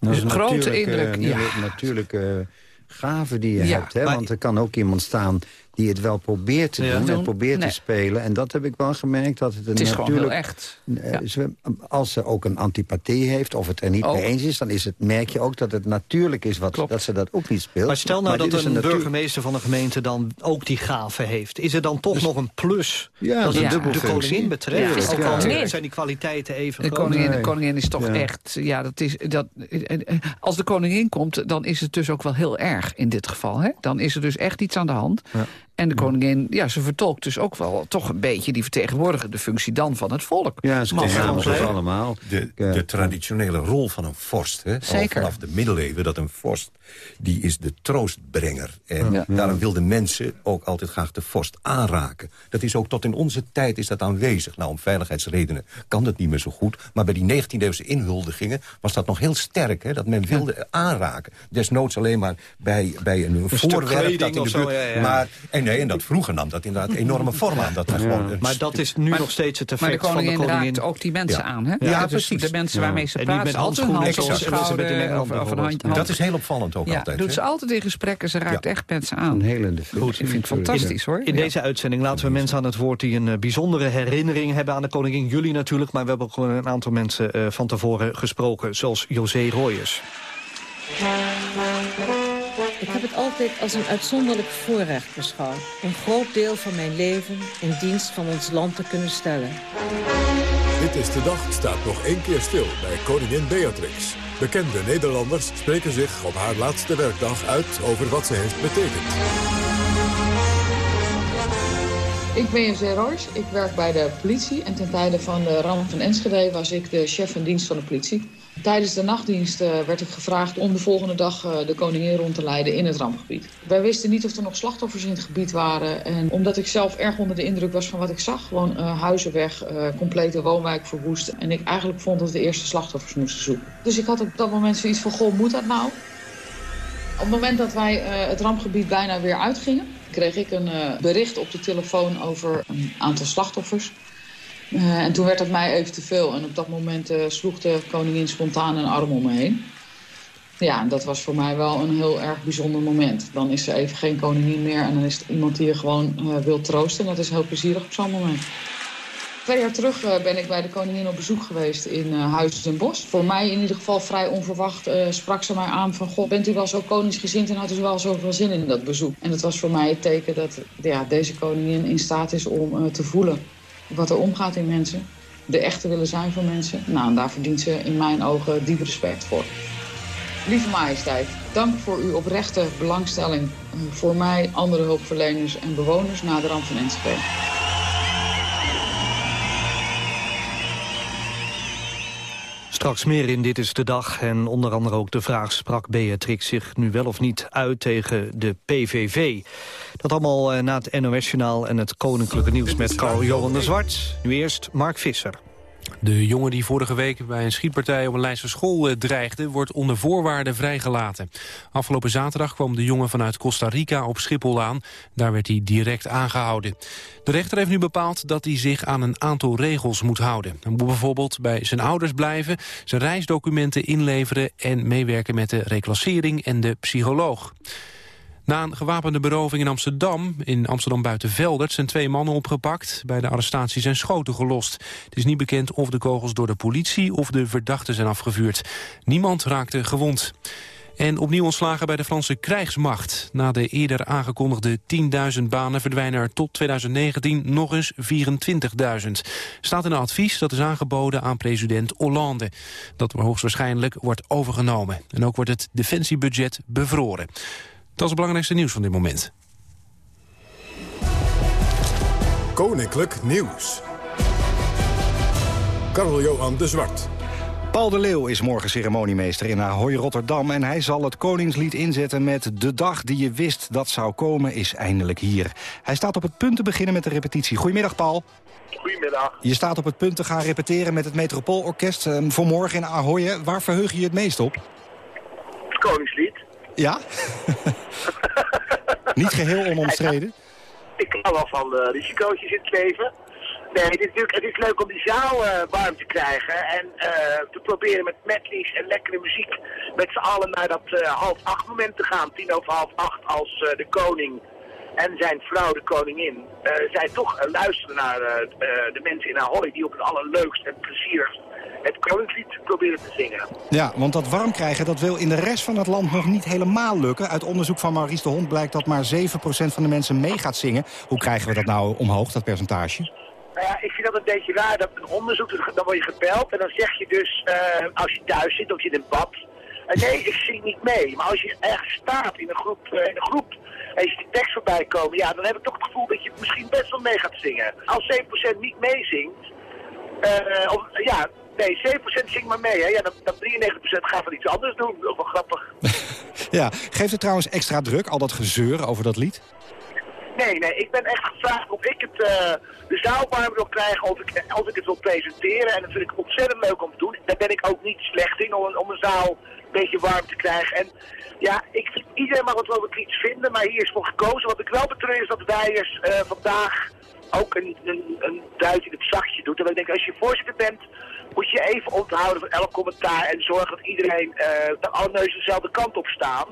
Dat is een grote natuurlijke- indruk. Ja. nieuwe- natuurlijke gave die je Ja, hebt. Hè? Want er kan ook iemand staan die het wel probeert te Ja. doen... en probeert Nee. te spelen. En dat heb ik wel gemerkt. Dat het, een Het is gewoon natuurlijk, heel echt. Eh, Als ze ook een antipathie heeft of het er niet Ook. mee eens is... dan is het, merk je ook dat het natuurlijk is wat, dat ze dat ook niet speelt. Maar stel nou dat een burgemeester van een gemeente dan ook die gave heeft. Is er dan toch nog een plus Ja, dat het de, koningin betreft? Ja, Ook ja. al Ja. zijn die kwaliteiten even De groot. koningin, de koningin is toch Ja. echt... Ja, dat is, dat, als de koningin komt, dan is het dus ook wel heel erg in dit geval. Hè? Dan is er dus echt iets aan de hand. En de koningin, ja, ze vertolkt dus ook wel toch een beetje... die vertegenwoordigende functie dan van het volk. Ja, ze ons zijn. allemaal. De, de traditionele rol van een vorst, hè, al vanaf de middeleeuwen... dat een vorst, die is de troostbrenger. En Ja. daarom wilden mensen ook altijd graag de vorst aanraken. Dat is ook tot in onze tijd is dat aanwezig. Nou, om veiligheidsredenen kan dat niet meer zo goed. Maar bij die 19e-eeuwse inhuldigingen was dat nog heel sterk. Hè, dat men wilde aanraken. Desnoods alleen maar bij, bij een, voorwerp dat in de zo, buurt... ja, ja. Maar, en, nee, en dat vroeger nam dat inderdaad enorme vorm aan. Dat gewoon Maar dat is nu nog steeds het Maar de effect van de koningin koningin. raakt ook die mensen Ja. aan. Hè? Ja, dus precies. De mensen Ja. waarmee ze En niet praat, met handschoenen, de of, of een hand, Dat is heel opvallend ook ja, altijd. doet ze altijd in gesprekken. Ze raakt Ja. echt mensen aan. Een helende Goed, ik vind het fantastisch hoor. In Ja. deze uitzending laten we mensen aan het woord die een eh, bijzondere herinnering hebben aan de koningin. Jullie natuurlijk, maar we hebben ook gewoon een aantal mensen eh, van tevoren gesproken, zoals José Royers. Ik heb het altijd als een uitzonderlijk voorrecht beschouwd... een groot deel van mijn leven in dienst van ons land te kunnen stellen. Dit is de dag staat nog één keer stil bij koningin Beatrix. Bekende Nederlanders spreken zich op haar laatste werkdag uit over wat ze heeft betekend. Ik ben José Roos, ik werk bij de politie en ten tijde van de ramp van Enschede was ik de chef van dienst van de politie. Tijdens de nachtdienst uh, werd ik gevraagd om de volgende dag uh, de koningin rond te leiden in het rampgebied. Wij wisten niet of er nog slachtoffers in het gebied waren. En omdat ik zelf erg onder de indruk was van wat ik zag, gewoon uh, huizen weg, complete woonwijk verwoest. En ik eigenlijk vond dat we de eerste slachtoffers moesten zoeken. Dus ik had op dat moment zoiets van, goh, moet dat nou? Op het moment dat wij het rampgebied bijna weer uitgingen, kreeg ik een bericht op de telefoon over een aantal slachtoffers. Uh, en toen werd het mij even te veel. En op dat moment uh, sloeg de koningin spontaan een arm om me heen. Ja, en dat was voor mij wel een heel erg bijzonder moment. Dan is er even geen koningin meer en dan is er iemand die je gewoon uh, wil troosten. En dat is heel plezierig op zo'n moment. Twee jaar terug ben ik bij de koningin op bezoek geweest in Huis en Bos. Voor mij in ieder geval vrij onverwacht sprak ze mij aan van... Goh, bent u wel zo koningsgezind en had u wel zoveel zin in dat bezoek? En dat was voor mij het teken dat ja, deze koningin in staat is om te voelen wat er omgaat in mensen. De echte willen zijn van mensen. Nou, daar verdient ze in mijn ogen diep respect voor. Lieve majesteit, dank voor uw oprechte belangstelling voor mij, andere hulpverleners en bewoners na de ramp van Enschede. Straks meer in Dit is de Dag en onder andere ook de vraag... sprak Beatrix zich nu wel of niet uit tegen de PVV? Dat allemaal eh, na het NOS-journaal en het Koninklijke Nieuws met Carl Johan de Zwart. Nu eerst Mark Visser. De jongen die vorige week bij een schietpartij op een Leidse school eh, dreigde... wordt onder voorwaarden vrijgelaten. Afgelopen zaterdag kwam de jongen vanuit Costa Rica op Schiphol aan. Daar werd hij direct aangehouden. De rechter heeft nu bepaald dat hij zich aan een aantal regels moet houden. Hij moet bijvoorbeeld bij zijn ouders blijven... zijn reisdocumenten inleveren en meewerken met de reclassering en de psycholoog. Na een gewapende beroving in Amsterdam, in Amsterdam Buitenveldert... zijn twee mannen opgepakt. Bij de arrestatie zijn schoten gelost. Het is niet bekend of de kogels door de politie of de verdachten zijn afgevuurd. Niemand raakte gewond. En opnieuw ontslagen bij de Franse krijgsmacht. Na de eerder aangekondigde 10.000 banen verdwijnen er tot 2019 nog eens 24.000. Staat in een advies dat is aangeboden aan president Hollande. Dat hoogstwaarschijnlijk wordt overgenomen. En ook wordt het defensiebudget bevroren. Dat is het belangrijkste nieuws van dit moment. Koninklijk Nieuws. Karel-Johan de Zwart. Paul de Leeuw is morgen ceremoniemeester in Ahoy Rotterdam... en hij zal het Koningslied inzetten met De dag die je wist dat zou komen is eindelijk hier. Hij staat op het punt te beginnen met de repetitie. Goedemiddag, Paul. Goedemiddag. Je staat op het punt te gaan repeteren met het Metropoolorkest uh, voor morgen in Ahoy. Waar verheug je je het meest op? Het Koningslied. Ja? Niet geheel onomstreden? Ik kan wel van de in het leven. Nee, het is, natuurlijk, het is leuk om die zaal uh, warm te krijgen en uh, te proberen met medleys en lekkere muziek met z'n allen naar dat uh, half acht moment te gaan. Tien over half acht als de koning en zijn vrouw, de koningin, zij toch luisteren naar de mensen in Ahoy die op het allerleukst en plezierigst het koningslied proberen te zingen. Ja, want dat warm krijgen dat wil in de rest van het land nog niet helemaal lukken. Uit onderzoek van Maurice de Hond blijkt dat maar 7% van de mensen mee gaat zingen. Hoe krijgen we dat nou omhoog, dat percentage? Nou ja, ik vind dat een beetje raar. Dat een onderzoek, dan word je gebeld en dan zeg je dus, uh, als je thuis zit of je in een bad... Uh, nee, ik zing niet mee. Maar als je ergens staat in een groep, uh, in een groep en je ziet de tekst voorbij komen... ja, dan heb ik toch het gevoel dat je misschien best wel mee gaat zingen. Als 7% niet meezingt, of, ja, Nee, 7% zing maar mee. Hè. Ja, dan, dan 93% gaat van iets anders doen. Wel grappig. ja, geeft het trouwens extra druk, al dat gezeur over dat lied? Nee, nee, ik ben echt gevraagd of ik het, uh, de zaal warm wil krijgen, of ik, of ik het wil presenteren. En dat vind ik ontzettend leuk om te doen. Daar ben ik ook niet slecht in, om, om een zaal een beetje warm te krijgen. En ja, ik, iedereen mag het wel iets vinden, maar hier is voor gekozen. Wat ik wel betreur is dat Wijers uh, vandaag ook een, een, een duit in het zachtje doet. En ik denk, als je voorzitter bent, moet je even onthouden van elk commentaar en zorgen dat iedereen uh, dat alle neuzen dezelfde kant op staan.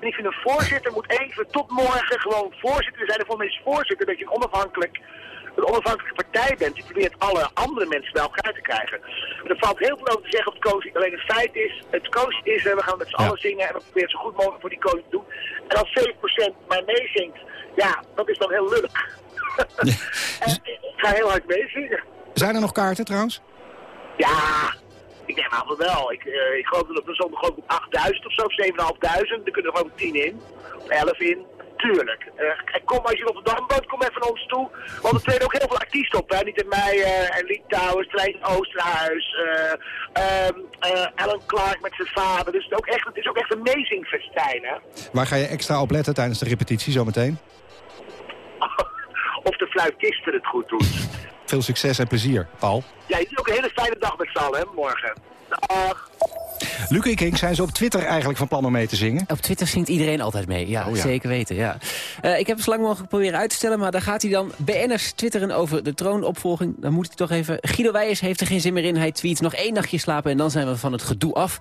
En ik vind een voorzitter moet even tot morgen gewoon voorzitter zijn. En voor mij is voorzitter dat je een onafhankelijk een onafhankelijke partij bent, die probeert alle andere mensen bij elkaar te krijgen. er valt heel veel over te zeggen op het koos. Alleen het feit is, het koos is, we gaan met z'n allen zingen en we proberen zo goed mogelijk voor die koos te doen. En als 7% maar meezingt, ja, dat is dan heel lullig. en ik ga heel hard meezingen. Zijn er nog kaarten trouwens? Ja, ik neem aan wel. Ik, uh, ik geloof dat er zo'n geloof 8000 of zo, 7500. Er kunnen er gewoon 10 in. Of 11 in. Tuurlijk. Uh, kom als je op de Dam woont, kom even naar ons toe. Want er treden ook heel veel artiesten op. Hè? Niet in Meijer, en Lied Towers, Trein Oosterhuis, uh, um, Alan Clark met zijn vader. Dus het is ook echt, het is ook echt een amazing festijn. Hè? Waar ga je extra op letten tijdens de repetitie zometeen? of de fluitist het goed doet. Veel succes en plezier, Paul. Ja, je ook een hele fijne dag met z'n allen, hè, morgen. Dag. Luc en King, zijn ze op Twitter eigenlijk van plan om mee te zingen? Op Twitter zingt iedereen altijd mee, ja, oh, zeker weten. Ja. Uh, ik heb het zo lang mogelijk proberen uit te stellen... maar daar gaat hij dan BN'ers twitteren over de troonopvolging. Dan moet hij toch even... Guido Weijers heeft er geen zin meer in. Hij tweet nog één nachtje slapen en dan zijn we van het gedoe af.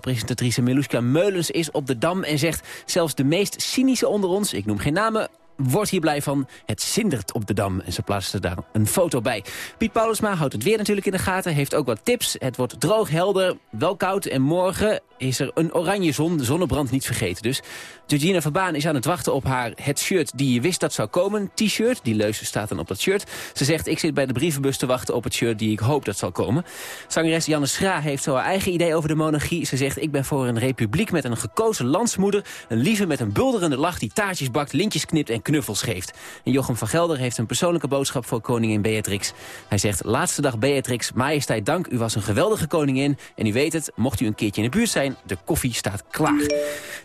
presentatrice Meluska Meulens is op de Dam en zegt... zelfs de meest cynische onder ons, ik noem geen namen wordt hier blij van. Het zindert op de Dam. En ze plaatsen daar een foto bij. Piet Paulusma houdt het weer natuurlijk in de gaten. Heeft ook wat tips. Het wordt droog, helder, wel koud. En morgen is er een oranje zon. Zonnebrand niet vergeten dus. Georgina Verbaan is aan het wachten op haar het shirt die je wist dat zou komen. T-shirt, die leuze staat dan op dat shirt. Ze zegt, ik zit bij de brievenbus te wachten op het shirt die ik hoop dat zal komen. Zangeres Janne Schra heeft zo haar eigen idee over de monarchie. Ze zegt, ik ben voor een republiek met een gekozen landsmoeder. Een lieve met een bulderende lach die taartjes bakt, lintjes knipt en knuffels geeft. En Jochem van Gelder heeft een persoonlijke boodschap voor koningin Beatrix. Hij zegt, laatste dag Beatrix, majesteit dank, u was een geweldige koningin. En u weet het, mocht u een keertje in de buurt zijn, de koffie staat klaar.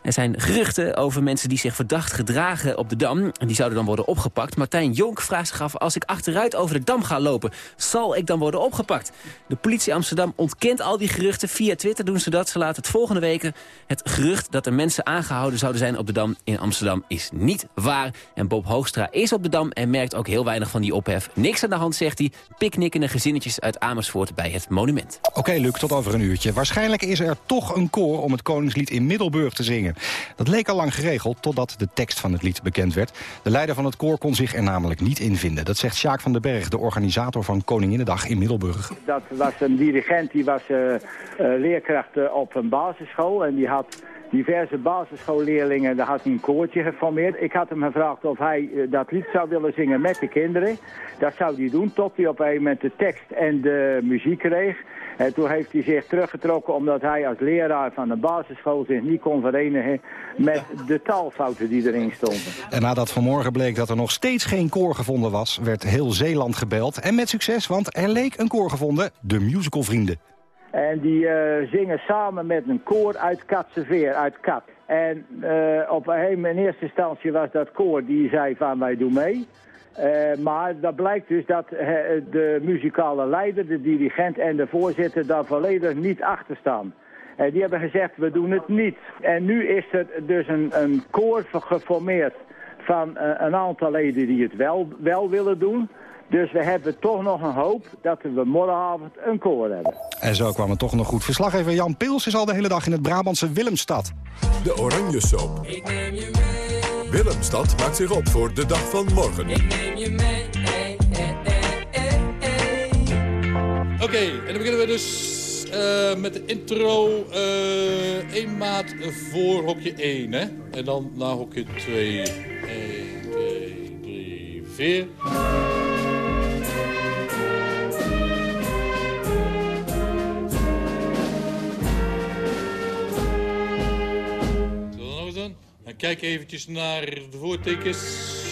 Er zijn geruchten over mensen die zich verdacht gedragen op de Dam. En die zouden dan worden opgepakt. Martijn Jonk vraagt zich af, als ik achteruit over de Dam ga lopen, zal ik dan worden opgepakt? De politie Amsterdam ontkent al die geruchten. Via Twitter doen ze dat. Ze laten het volgende weken het gerucht dat er mensen aangehouden zouden zijn op de Dam in Amsterdam is niet waar. En Bob Hoogstra is op de Dam en merkt ook heel weinig van die ophef. Niks aan de hand, zegt hij. Picknickende gezinnetjes uit Amersfoort bij het monument. Oké, Luc, tot over een uurtje. Waarschijnlijk is er toch een koor om het Koningslied in Middelburg te zingen. Dat leek al lang geregeld, totdat de tekst van het lied bekend werd. De leider van het koor kon zich er namelijk niet in vinden. Dat zegt Sjaak van den Berg, de organisator van Koninginnedag in Middelburg. Dat was een dirigent, die was uh, uh, leerkracht op een basisschool en die had diverse basisschoolleerlingen, daar had hij een koortje geformeerd. Ik had hem gevraagd of hij dat lied zou willen zingen met de kinderen. Dat zou hij doen, tot hij op een moment de tekst en de muziek kreeg. En toen heeft hij zich teruggetrokken omdat hij als leraar van de basisschool zich niet kon verenigen met de taalfouten die erin stonden. En nadat vanmorgen bleek dat er nog steeds geen koor gevonden was, werd heel Zeeland gebeld. En met succes, want er leek een koor gevonden, de musicalvrienden. En die uh, zingen samen met een koor uit Katseveer, uit Kat. En uh, op een, in eerste instantie was dat koor die zei van wij doen mee. Uh, maar dat blijkt dus dat uh, de muzikale leider, de dirigent en de voorzitter daar volledig niet achter staan. Uh, die hebben gezegd, we doen het niet. En nu is er dus een, een koor geformeerd van een aantal leden die het wel, wel willen doen. Dus we hebben toch nog een hoop dat we morgenavond een koor hebben. En zo kwam het toch nog goed. Verslaggever Jan Pils is al de hele dag in het Brabantse Willemstad. De Oranje Soap. Ik neem je mee. Willemstad maakt zich op voor de dag van morgen. Ik neem je mee. Oké, okay, en dan beginnen we dus uh, met de intro. Eén uh, maat voor hokje 1, hè? En dan na hokje 2. 1, 2, 3, 4. Kijk eventjes naar de voortekens.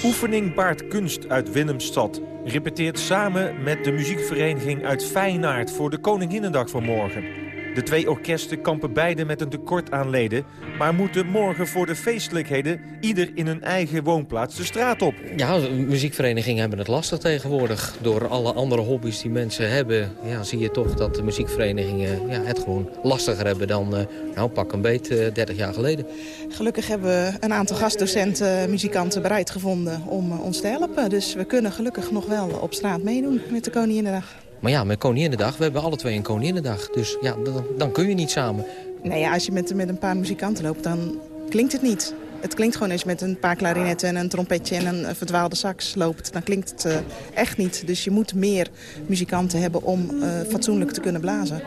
Oefening Baart Kunst uit Willemstad repeteert samen met de muziekvereniging uit Feyenaard voor de Koninginnedag van morgen. De twee orkesten kampen beide met een tekort aan leden... maar moeten morgen voor de feestelijkheden ieder in hun eigen woonplaats de straat op. Ja, muziekverenigingen hebben het lastig tegenwoordig. Door alle andere hobby's die mensen hebben... Ja, zie je toch dat de muziekverenigingen ja, het gewoon lastiger hebben... dan uh, nou, pak een beet uh, 30 jaar geleden. Gelukkig hebben we een aantal gastdocenten, muzikanten bereid gevonden om ons te helpen. Dus we kunnen gelukkig nog wel op straat meedoen met de Koninginnedag. Maar ja, met Koninginnedag, we hebben alle twee een Koninginnedag. Dus ja, dan, dan kun je niet samen. Nee, ja, als je met, met een paar muzikanten loopt, dan klinkt het niet. Het klinkt gewoon als je met een paar klarinetten en een trompetje en een verdwaalde sax loopt. Dan klinkt het uh, echt niet. Dus je moet meer muzikanten hebben om uh, fatsoenlijk te kunnen blazen.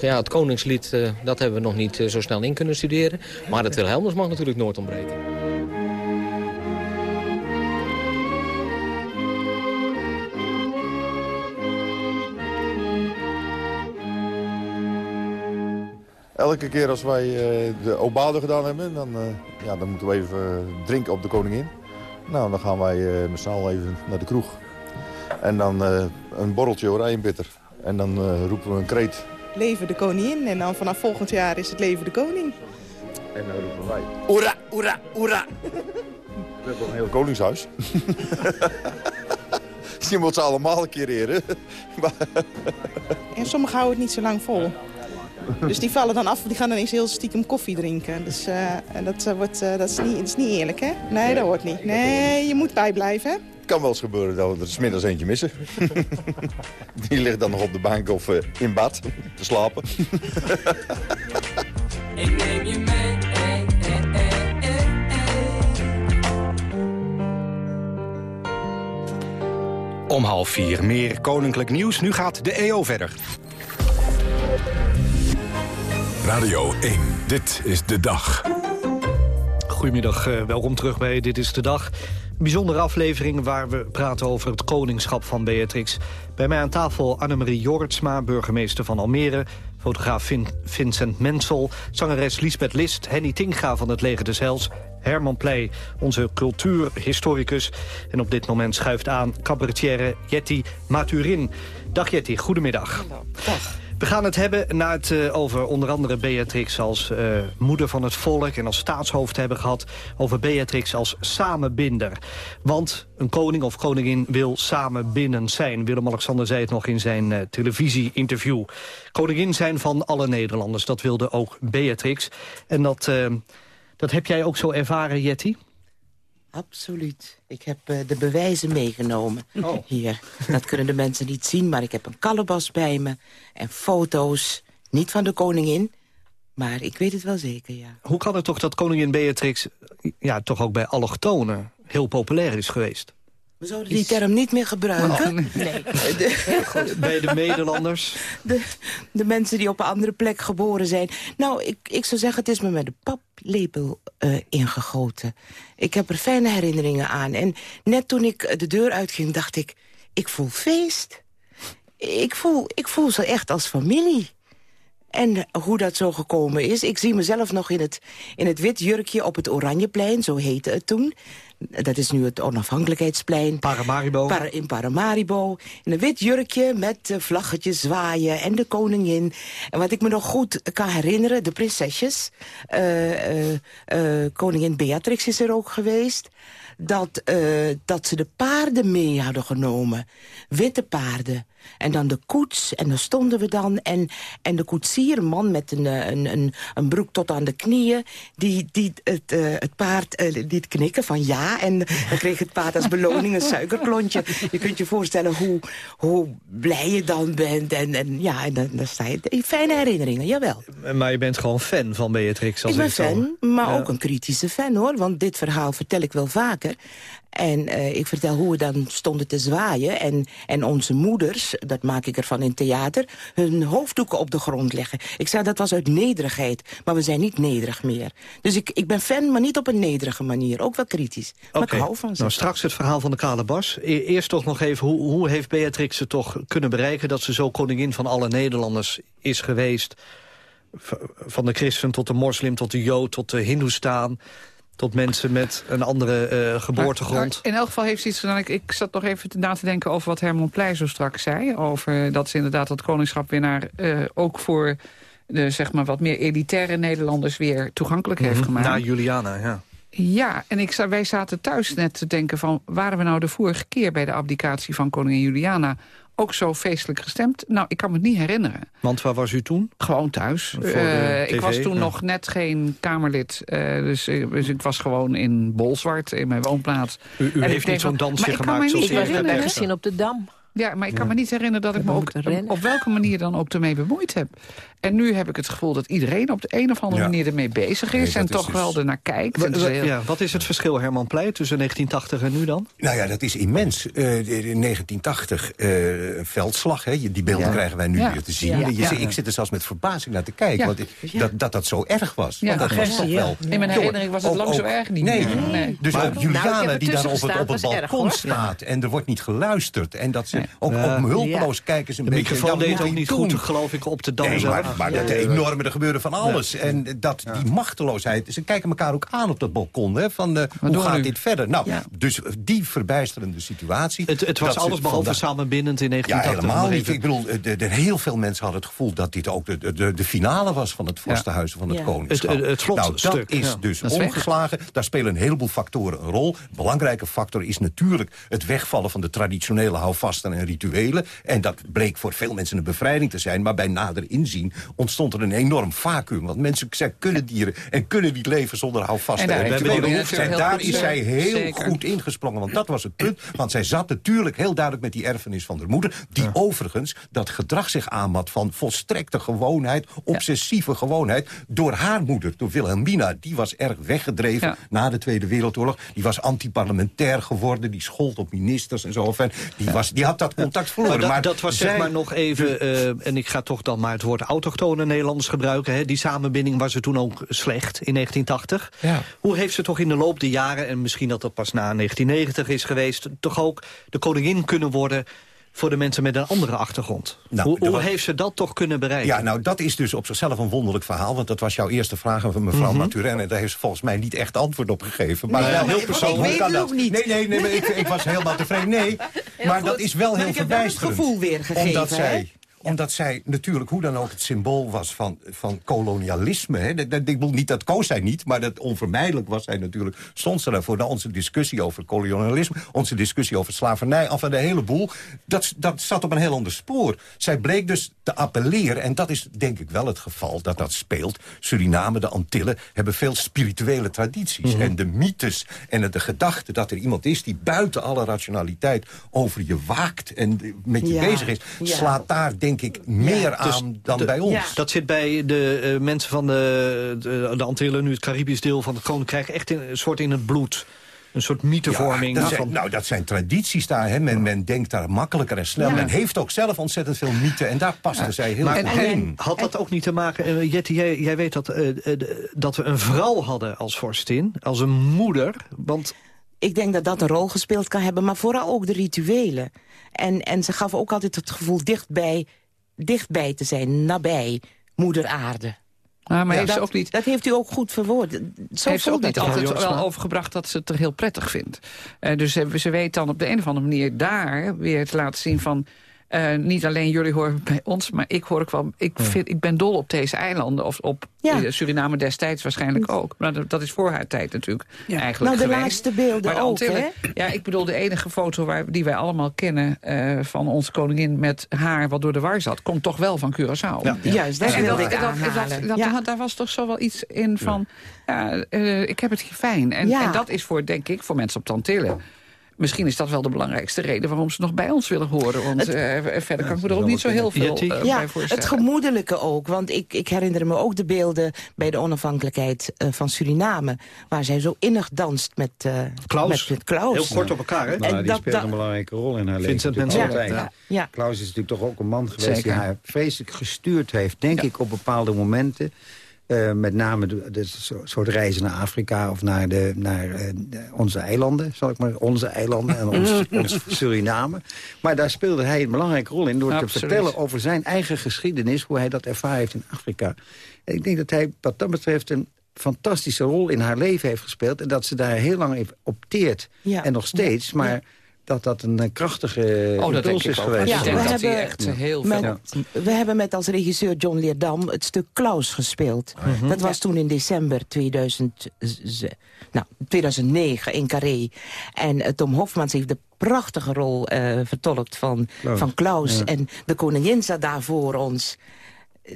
Ja, het Koningslied, uh, dat hebben we nog niet zo snel in kunnen studeren. Maar het Wilhelmus mag natuurlijk nooit ontbreken. Elke keer als wij de obade gedaan hebben, dan, ja, dan moeten we even drinken op de koningin. Nou, dan gaan wij met z'n allen even naar de kroeg. En dan een borreltje oranjebitter. En dan roepen we een kreet. Leven de koningin. En dan vanaf volgend jaar is het leven de koning. En dan roepen wij... Oera, oera, oera. We hebben een heel koningshuis. je moet ze allemaal kereren. en sommigen houden het niet zo lang vol. Dus die vallen dan af, die gaan dan eens heel stiekem koffie drinken. Dus uh, dat, uh, wordt, uh, dat, is niet, dat is niet eerlijk, hè? Nee, dat hoort niet. Nee, je moet bijblijven, hè? Het kan wel eens gebeuren dat we er smiddags eentje missen. die ligt dan nog op de bank of in bad te slapen. Ik neem je mee. Om half vier meer koninklijk nieuws. Nu gaat de EO verder. Radio 1, dit is de dag. Goedemiddag, uh, welkom terug bij Dit is de Dag. Een bijzondere aflevering waar we praten over het koningschap van Beatrix. Bij mij aan tafel Annemarie Jortsma, burgemeester van Almere... fotograaf Vincent Mensel, zangeres Lisbeth List... Henny Tinga van het Leger des Heils Herman Pleij, onze cultuurhistoricus. En op dit moment schuift aan cabaretière Jetty Maturin. Dag Jetty, goedemiddag. Dag. We gaan het hebben het, uh, over onder andere Beatrix als uh, moeder van het volk... en als staatshoofd hebben gehad over Beatrix als samenbinder. Want een koning of koningin wil samenbindend zijn. Willem-Alexander zei het nog in zijn uh, televisie-interview. Koningin zijn van alle Nederlanders, dat wilde ook Beatrix. En dat dat heb jij ook zo ervaren, Jetty? Absoluut. Ik heb uh, de bewijzen meegenomen oh. hier. Dat kunnen de mensen niet zien, maar ik heb een kalebas bij me. En foto's, niet van de koningin, maar ik weet het wel zeker, ja. Hoe kan het toch dat koningin Beatrix... ja, toch ook bij allochtonen heel populair is geweest? We zouden die term niet meer gebruiken. Oh, nee. Bij de Nederlanders? De, de, mensen die op een andere plek geboren zijn. Nou, ik, ik zou zeggen, het is me met de paplepel uh, ingegoten. Ik heb er fijne herinneringen aan. En net toen ik de deur uitging, dacht ik... ik voel feest. Ik voel, ik voel ze echt als familie. En hoe dat zo gekomen is, ik zie mezelf nog in het, in het wit jurkje op het Oranjeplein, zo heette het toen. Dat is nu het onafhankelijkheidsplein. Paramaribo. in Paramaribo. In een wit jurkje met vlaggetjes zwaaien en de koningin. En wat ik me nog goed kan herinneren, de prinsesjes. Uh, uh, uh, koningin Beatrix is er ook geweest dat, dat ze de paarden mee hadden genomen. Witte paarden. En dan de koets, en dan stonden we dan. En, en de koetsier, een man met een, eh, een, een, een broek tot aan de knieën... die, die het, het paard liet knikken van ja. En dan kreeg het paard als beloning een suikerklontje. Je kunt je voorstellen hoe, hoe blij je dan bent. En, en ja, en dan, dan sta je... Fijne herinneringen, jawel. Maar je bent gewoon fan van Beatrix? Als ik ben fan, maar ja. ook een kritische fan, hoor. Want dit verhaal vertel ik wel vaker. En uh, ik vertel hoe we dan stonden te zwaaien. En, en onze moeders, dat maak ik ervan in theater... hun hoofddoeken op de grond leggen. Ik zei dat was uit nederigheid. Maar we zijn niet nederig meer. Dus ik, ik ben fan, maar niet op een nederige manier. Ook wel kritisch. Maar okay. ik hou van ze. Nou, straks het verhaal van de kale bas. E eerst toch nog even, hoe, hoe heeft Beatrix het toch kunnen bereiken... dat ze zo koningin van alle Nederlanders is geweest... Van de christen tot de moslim, tot de jood, tot de hindoestaan tot mensen met een andere uh, geboortegrond. in elk geval heeft ze iets gedaan. Ik, ik zat nog even na te denken over wat Herman Pleij zo straks zei. Over dat ze inderdaad dat koningschap weer naar... Uh, ook voor de zeg maar, wat meer elitaire Nederlanders weer toegankelijk heeft Mhm. gemaakt. Na Juliana, ja. Ja, en ik, wij zaten thuis net te denken van... waren we nou de vorige keer bij de abdicatie van koningin Juliana... ook zo feestelijk gestemd? Nou, ik kan me het niet herinneren. Want waar was u toen? Gewoon thuis. Voor de Eh, TV, ik was toen ja. nog net geen Kamerlid. eh, dus, eh, dus ik was gewoon in Bolzwart, in mijn woonplaats. U, u En ik heeft niet zo'n dansje maar ik kan gemaakt me zoals heeft herinneren. gezien Gezien op de Dam. Ja, maar ik kan Ja. me niet herinneren dat ik me ook op welke manier dan ook ermee bemoeid heb. En nu heb ik het gevoel dat iedereen op de een of andere Ja. manier ermee bezig is. en is toch dus- wel ernaar kijkt. Wa- wa- ja, wat is het verschil, Herman Pleit, tussen 1980 en nu dan? Nou ja, dat is immens. Eh, in 1980, eh, veldslag, hè. die beelden Ja. krijgen wij nu Ja. weer te zien. Ja. Je Ik zit er zelfs met verbazing naar te kijken, Ja. want ik- dat, dat dat zo erg was. Ja, Want dat was toch wel... In mijn herinnering was het Ook- lang zo ook- erg niet Nee, dus Maar- ook Nou, Juliana die daar op het, op het erg, balkon staat... en er wordt niet geluisterd. En dat ze Ook, Ja. ook hulpeloos Ja. kijken ze een De beetje. microfoon ja, deed ook niet ik goed, geloof ik, op de dam Nee, maar, maar dat Ja. enorme, er gebeurde van alles. En dat, die machteloosheid, ze kijken elkaar ook aan op dat balkon. Hè, van, eh, hoe gaat dit verder? Nou, dus die verbijsterende situatie. Het, het was alles behalve vandaag- samenbindend in Ja, 1980. helemaal Nog niet. Ik bedoel, eh, de, de, heel veel mensen hadden het gevoel dat dit ook de, de, de finale was van het vorstenhuizen van het Ja. koningschap. Het- het- het slotstuk, nou, dat is ja. dus omgeslagen. Daar spelen een heleboel factoren een rol. Belangrijke factor is natuurlijk het wegvallen van de traditionele houvasten en rituelen. En dat bleek voor veel mensen een bevrijding te zijn. Maar bij nader inzien ontstond er een enorm vacuüm. Want mensen zeggen, kunnen dieren en kunnen niet leven zonder houvasten En daar en En daar is zij heel zeker. goed ingesprongen. Want dat was het punt. Want zij zat natuurlijk heel duidelijk met die erfenis van haar moeder. Die overigens dat gedrag zich aanmat van volstrekte gewoonheid, obsessieve gewoonheid. Door haar moeder, door Wilhelmina. Die was erg weggedreven na de Tweede Wereldoorlog. Die was antiparlementair geworden. Die schold op ministers en zo. Enfin, die, was, die had dat contact verloren. Dat, maar dat was zij- zeg maar nog even, eh, en ik ga toch dan maar het woord autochtone Nederlanders gebruiken. Hè. Die samenbinding was er toen ook slecht in 1980. Ja. Hoe heeft ze toch in de loop der jaren, en misschien dat dat pas na 1990 is geweest... toch ook de koningin kunnen worden voor de mensen met een andere achtergrond? Nou, hoe dat hoe was- heeft ze dat toch kunnen bereiken? Ja, nou, dat is dus op zichzelf een wonderlijk verhaal. Want dat was jouw eerste vraag van mevrouw Mhm. Maturin. En daar heeft ze volgens mij niet echt antwoord op gegeven. Maar Nee, wel maar heel persoonlijk. ik kan dat? niet. Nee, nee, nee, maar ik, ik was helemaal tevreden. Nee, maar goed. dat is wel Maar heel ik heb het verbijsterend. gevoel weergegeven, Omdat hè? zij omdat zij natuurlijk hoe dan ook het symbool was van, van kolonialisme. Hè. Dat, dat, ik bedoel, niet, dat koos zij niet, maar dat onvermijdelijk was zij natuurlijk. Stond ze daarvoor. Nou, onze discussie over kolonialisme, onze discussie over slavernij, af en de hele boel. Dat, dat zat op een heel ander spoor. Zij bleek dus te appelleren, en dat is denk ik wel het geval dat dat speelt. Suriname, de Antillen, hebben veel spirituele tradities. Mhm. En de mythes en de gedachte dat er iemand is die buiten alle rationaliteit over je waakt en met je Ja, bezig is, slaat daar denk ik meer Dus aan dan de- bij ons. Dat zit bij de eh, mensen van de, de, de Antillen, nu het Caribisch deel van het Koninkrijk... echt in, een soort in het bloed. Een soort mythevorming. Ja, dat zijn, van, nou, dat zijn tradities daar. Hè. Men, men denkt daar makkelijker en snel. Ja. Men heeft ook zelf ontzettend veel mythen. En daar passen zij heel maar goed en- in. had dat ook niet te maken... Jetty, jij, jij weet dat, eh, dat we een vrouw hadden als vorstin, als een moeder. Want Ik denk dat dat een rol gespeeld kan hebben, maar vooral ook de rituelen. En, en ze gaf ook altijd het gevoel dichtbij, dichtbij te zijn, nabij moeder aarde. Ah, maar Ja, heeft ze dat, ook niet... dat heeft u ook goed verwoord. Zo heeft ze ook niet altijd wel. wel overgebracht dat ze het er heel prettig vindt. Eh, dus ze, ze weet dan op de een of andere manier daar weer te laten zien van... eh, niet alleen jullie horen bij ons, maar ik hoor ook wel... Ik, vind, ik ben dol op deze eilanden, of op Ja. eh, Suriname destijds waarschijnlijk ook. Maar dat, dat is voor haar tijd natuurlijk eigenlijk Nou, de geweest. laatste beelden Maar de ook, hè? Ja, ik bedoel, de enige foto waar, die wij allemaal kennen... eh, van onze koningin met haar wat door de war zat... komt toch wel van Curaçao. Ja. Juist, dat En wilde dat, ik dat, aanhalen. dat, Ja. daar was toch zo wel iets in van... Ja, eh, ik heb het hier fijn. En, Ja. en dat is voor, denk ik, voor mensen op Tantillen... Misschien is dat wel de belangrijkste reden waarom ze nog bij ons willen horen. Want eh, verder kan ik me er ook niet zo heel veel eh, ja, bij voorstellen. het gemoedelijke ook. Want ik, ik herinner me ook de beelden bij de onafhankelijkheid eh, van Suriname. Waar zij zo innig danst met, eh Klaus. met, met Klaus. Heel kort op elkaar, hè? Maar En die dat- speelt dat- een belangrijke rol in haar leven. Vincent Mensen altijd. Ja, ja. Klaus is natuurlijk toch ook een man geweest Zeker. die haar vreselijk gestuurd heeft. Denk ik op bepaalde momenten. Eh, met name de, de so- soort reizen naar Afrika of naar, de, naar eh, onze eilanden, zal ik maar onze eilanden en ons, ons Suriname. Maar daar speelde hij een belangrijke rol in door te vertellen over zijn eigen geschiedenis, hoe hij dat ervaren heeft in Afrika. En ik denk dat hij wat dat betreft een fantastische rol in haar leven heeft gespeeld en dat ze daar heel lang heeft opteerd Ja. en nog steeds, maar dat dat een eh, krachtige Oh, dat denk impuls ik is ook. geweest. Ja, ik denk we dat hebben echt heel met- veel... We hebben met als regisseur John Leerdam het stuk Klaus gespeeld. Dat was toen in december 2000, ze- nou, 2009 in Carré. En eh, Tom Hofmans heeft de prachtige rol eh, vertolkt van Klaus. van Klaus. Ja. En de koningin zat daar voor ons.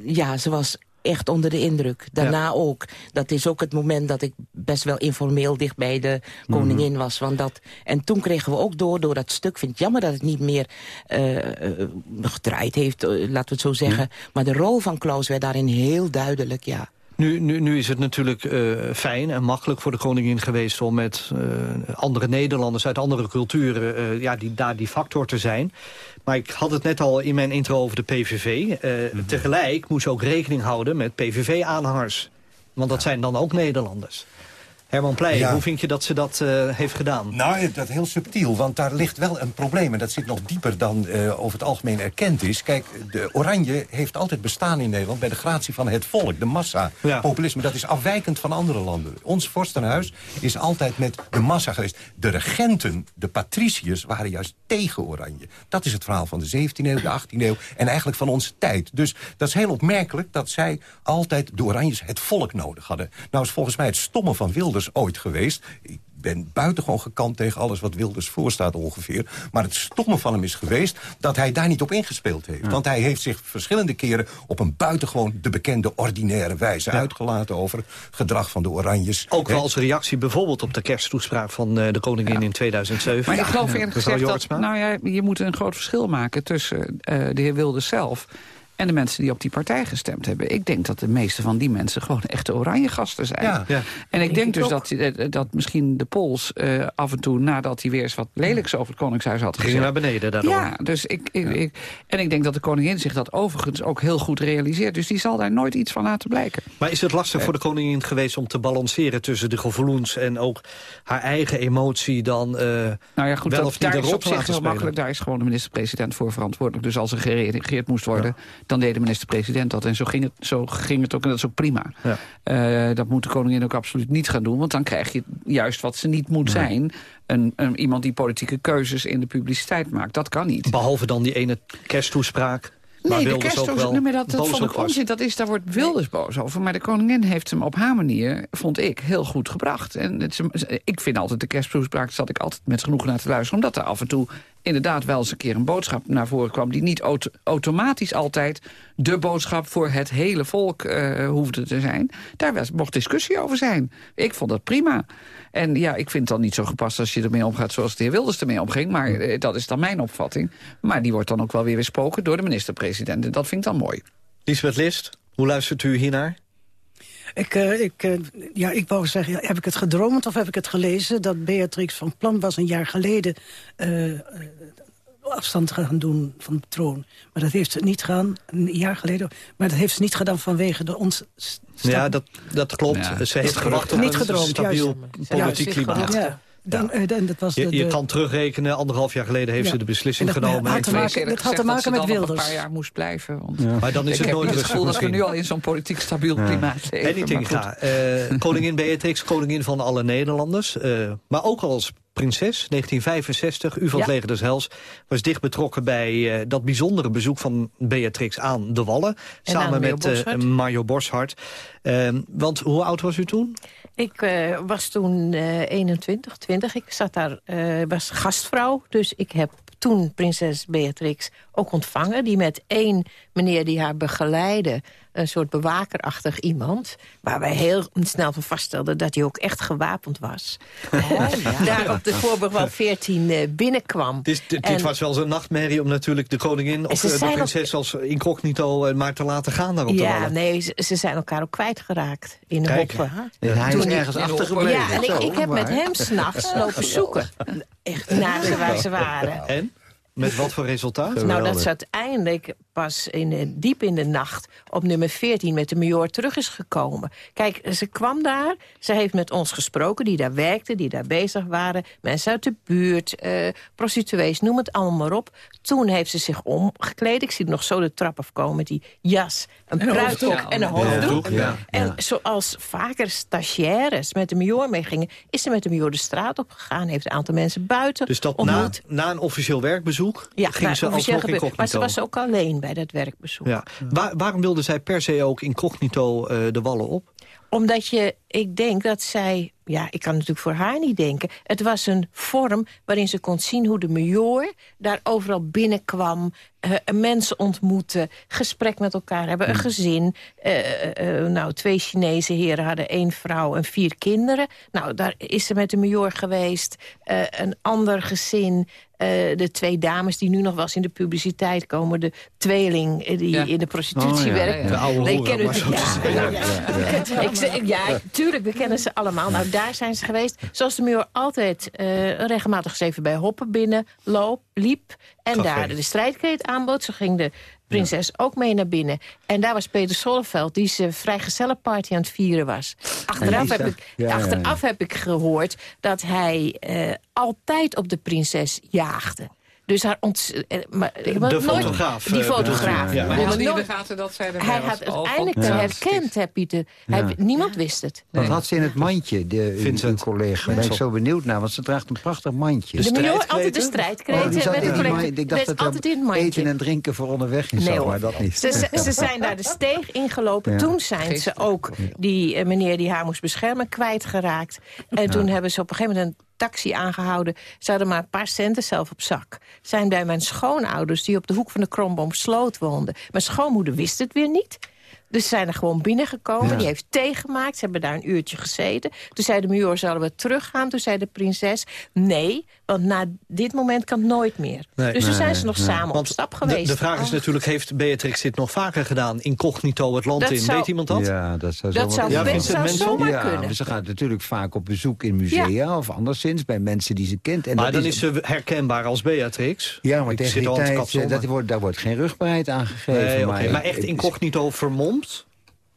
Ja, ze was echt onder de indruk. Daarna ook. Dat is ook het moment dat ik best wel informeel dicht bij de koningin was. Want dat, en toen kregen we ook door, door dat stuk... Vind het jammer dat het niet meer eh, gedraaid heeft, eh, laten we het zo zeggen. Maar de rol van Klaus werd daarin heel duidelijk, ja. Nu, nu, nu is het natuurlijk eh, fijn en makkelijk voor de koningin geweest... om met eh, andere Nederlanders uit andere culturen... eh, ja, die, daar die factor te zijn. Maar ik had het net al in mijn intro over de PVV. Eh, Tegelijk moest ze ook rekening houden met PVV-aanhangers. Want dat zijn dan ook Nederlanders. Herman Pleij, Ja. hoe vind je dat ze dat eh, heeft gedaan? Nou, dat is heel subtiel, want daar ligt wel een probleem. En dat zit nog dieper dan eh, over het algemeen erkend is. Kijk, de oranje heeft altijd bestaan in Nederland... bij de gratie van het volk, de massa. Populisme, dat is afwijkend van andere landen. Ons vorstenhuis is altijd met de massa geweest. De regenten, de patriciërs, waren juist tegen oranje. Dat is het verhaal van de 17e eeuw, de 18e eeuw... en eigenlijk van onze tijd. Dus dat is heel opmerkelijk dat zij altijd, de oranjes, het volk nodig hadden. Nou is volgens mij het stomme van Wilders ooit geweest... Ik ben buitengewoon gekant tegen alles wat Wilders voorstaat ongeveer. Maar het stomme van hem is geweest dat hij daar niet op ingespeeld heeft. Want hij heeft zich verschillende keren op een buitengewoon de bekende ordinaire wijze uitgelaten over gedrag van de Oranjes. Ook wel als reactie bijvoorbeeld op de kersttoespraak van eh, de koningin in 2007. Maar ik geloof eerlijk gezegd dat... Nou ja, je moet een groot verschil maken tussen eh, de heer Wilders zelf... en de mensen die op die partij gestemd hebben. Ik denk dat de meeste van die mensen gewoon echte oranje gasten zijn. Ja. Ja. En ik denk ik dus dat, eh, dat misschien de Pols eh, af en toe... nadat hij weer eens wat lelijks over het Koningshuis had gezegd... Ging naar beneden daardoor. Ja, dus ik, ik, ik- en ik denk dat de koningin zich dat overigens ook heel goed realiseert. Dus die zal daar nooit iets van laten blijken. Maar is het lastig voor de koningin geweest om te balanceren tussen de gevoelens en ook haar eigen emotie dan eh Nou ja, goed, wel dat, of niet daar is op te zich laten heel spelen? makkelijk. Daar is gewoon de minister-president voor verantwoordelijk. Dus als er gereageerd moest worden, dan deed de minister-president dat. En zo ging het, zo ging het ook en dat is ook prima. Eh, dat moet de koningin ook absoluut niet gaan doen. Want dan krijg je juist wat ze niet moet zijn. Een, een, iemand die politieke keuzes in de publiciteit maakt. Dat kan niet. Behalve dan die ene kersttoespraak. Nee, de wel nee, maar dat, dat boos vond ik onzin. Dat is, daar wordt Wilders boos over. Maar de koningin heeft hem op haar manier, vond ik, heel goed gebracht. En het, ik vind altijd de kersttoespraak, zat ik altijd met genoegen naar te luisteren. Omdat er af en toe inderdaad wel eens een keer een boodschap naar voren kwam... die niet auto- automatisch altijd de boodschap voor het hele volk eh, hoefde te zijn. Daar was, mocht discussie over zijn. Ik vond dat prima. En ja, ik vind het dan niet zo gepast als je ermee omgaat... zoals de heer Wilders ermee omging. Maar eh, dat is dan mijn opvatting. Maar die wordt dan ook wel weer weersproken door de minister-president. En dat vind ik dan mooi. Lisbeth List, hoe luistert u hiernaar? Ik, eh, ik, eh, ja, ik wou zeggen, heb ik het gedroomd of heb ik het gelezen... dat Beatrix van plan was een jaar geleden eh, afstand te gaan doen van de troon. Maar dat heeft ze niet gedaan, een jaar geleden. Maar dat heeft ze niet gedaan vanwege de ons... Ja, dat, dat klopt. Ja. Ze heeft Is gewacht op niet een gedroomd, stabiel juist. politiek Ja, klimaat. Ja. Dan, eh, dan, dat was Je, de, je de- kan terugrekenen, anderhalf jaar geleden heeft Ja. ze de beslissing En dat genomen. had te En- maken- dat had te maken met Wilders. een paar jaar moest blijven. Want Ja. Maar dan is ik het nooit rustig gevoel dat we nu al in zo'n politiek stabiel klimaat leven. Tinga, eh, koningin Beatrix, koningin van alle Nederlanders. eh, maar ook al als prinses, 1965, u van het Ja. leger des Hels... was dicht betrokken bij eh, dat bijzondere bezoek van Beatrix aan de Wallen. En samen met eh. Mario Boshart. want hoe oud was u toen? Ik eh, was toen eh 21, 20. Ik zat daar, eh, was gastvrouw. Dus ik heb toen prinses Beatrix ook ontvangen. Die met één meneer die haar begeleidde... een soort bewakerachtig iemand... waar wij heel snel van vaststelden dat hij ook echt gewapend was. Eh, Daar op de Voorburgwal 14 eh, binnenkwam. Dit, dit, En- was wel zo'n nachtmerrie om natuurlijk de koningin... of de prinses als incognito eh, maar te laten gaan daar op de Ja, nee, ze, ze zijn elkaar ook kwijtgeraakt in de Kijk. hoppen. En hij Toen is ergens achtergebleven. Ja, en ik, ik heb met hem s'nachts lopen zoeken. Echt naar ze waar ze waren. En? Met wat voor resultaat? Nou, dat ze uiteindelijk pas in, diep in de nacht op nummer 14 met de major terug is gekomen. Kijk, ze kwam daar, ze heeft met ons gesproken, die daar werkten, die daar bezig waren. Mensen uit de buurt, eh, prostituees, noem het allemaal maar op. Toen heeft ze zich omgekleed. Ik zie nog zo de trap afkomen met die jas, een En een pruikok hoofddoek. en een hoofddoek. ja. En zoals vaker stagiaires met de major meegingen... is ze met de major de straat op gegaan, heeft een aantal mensen buiten Dus dat na, ontmoet. na een officieel werkbezoek Ja, ging maar ze officieel alsnog. Maar ze was ook alleen bij dat werkbezoek. Ja. Waar- waarom wilde zij per se ook incognito eh, de wallen op? Omdat je, ik denk dat zij... Ja, ik kan natuurlijk voor haar niet denken. Het was een vorm waarin ze kon zien hoe de major... daar overal binnenkwam, eh, mensen ontmoette... gesprek met elkaar hebben, een gezin. Eh, eh, nou, twee Chinese heren hadden één vrouw en vier kinderen. Nou, daar is ze met de major geweest. Een ander gezin... de twee dames die nu nog wel eens in de publiciteit komen. De tweeling die Ja. in de prostitutie Oh, ja. werkt. Ja. De oude maar zo. Ik ja, tuurlijk, we kennen ze allemaal. Nou, daar zijn ze geweest. Zoals de muur altijd eh, regelmatig zeven bij Hoppen binnen loop, liep. En Café. daar de strijdkreet aanbood. Zo ging de prinses ook mee naar binnen. En daar was Peter Solleveld, die zijn vrijgezellenparty aan het vieren was. Achteraf, heb ik, ja, ja, ja. achteraf heb ik gehoord dat hij eh, altijd op de prinses jaagde. Dus haar ont... eh, maar, De nooit- fotograaf, Die eh, fotograaf. Ja. Maar heb hij had niet in nooit- de gaten dat zij Hij had uiteindelijk van- herkend, hè, Pieter. Hij, Ja. Niemand wist het. Dat had ze in het mandje, de, uw collega. Daar ben ik zo benieuwd naar, want ze draagt een prachtig mandje. De Major, altijd de strijdkreten. Oh, die met de die ik dacht dat altijd in het mandje. eten en drinken voor onderweg in Nee, maar dat niet. Ze, ze, zijn daar de steeg ingelopen. Ja. Toen zijn ze ook die eh, meneer die haar moest beschermen kwijtgeraakt. En toen hebben ze op een gegeven moment een taxi aangehouden. Ze hadden maar een paar centen zelf op zak. Zijn bij mijn schoonouders die op de hoek van de Kromboomsloot woonden. Mijn schoonmoeder wist het weer niet. Dus ze zijn er gewoon binnengekomen. Ja. Die heeft thee gemaakt. Ze hebben daar een uurtje gezeten. Toen zei de major, zullen we teruggaan? Toen zei de prinses, nee, want na dit moment kan het nooit meer. Nee. dus toen Nee, zijn ze nog nee. samen op stap geweest. De, vraag is Oh. natuurlijk, heeft Beatrix dit nog vaker gedaan? Incognito het land Dat in. zou- Weet iemand dat? Ja, dat zou, Dat zou kunnen. best- zou zomaar ja, kunnen. ze gaat natuurlijk vaak op bezoek in musea of anderszins bij mensen die ze kent. En maar dat dan is ze herkenbaar als Beatrix. Ja, maar Ik tegen die aan tijd, eh, dat wordt, daar wordt geen rugbaarheid aangegeven. Nee, oké, maar, maar echt incognito vermomd?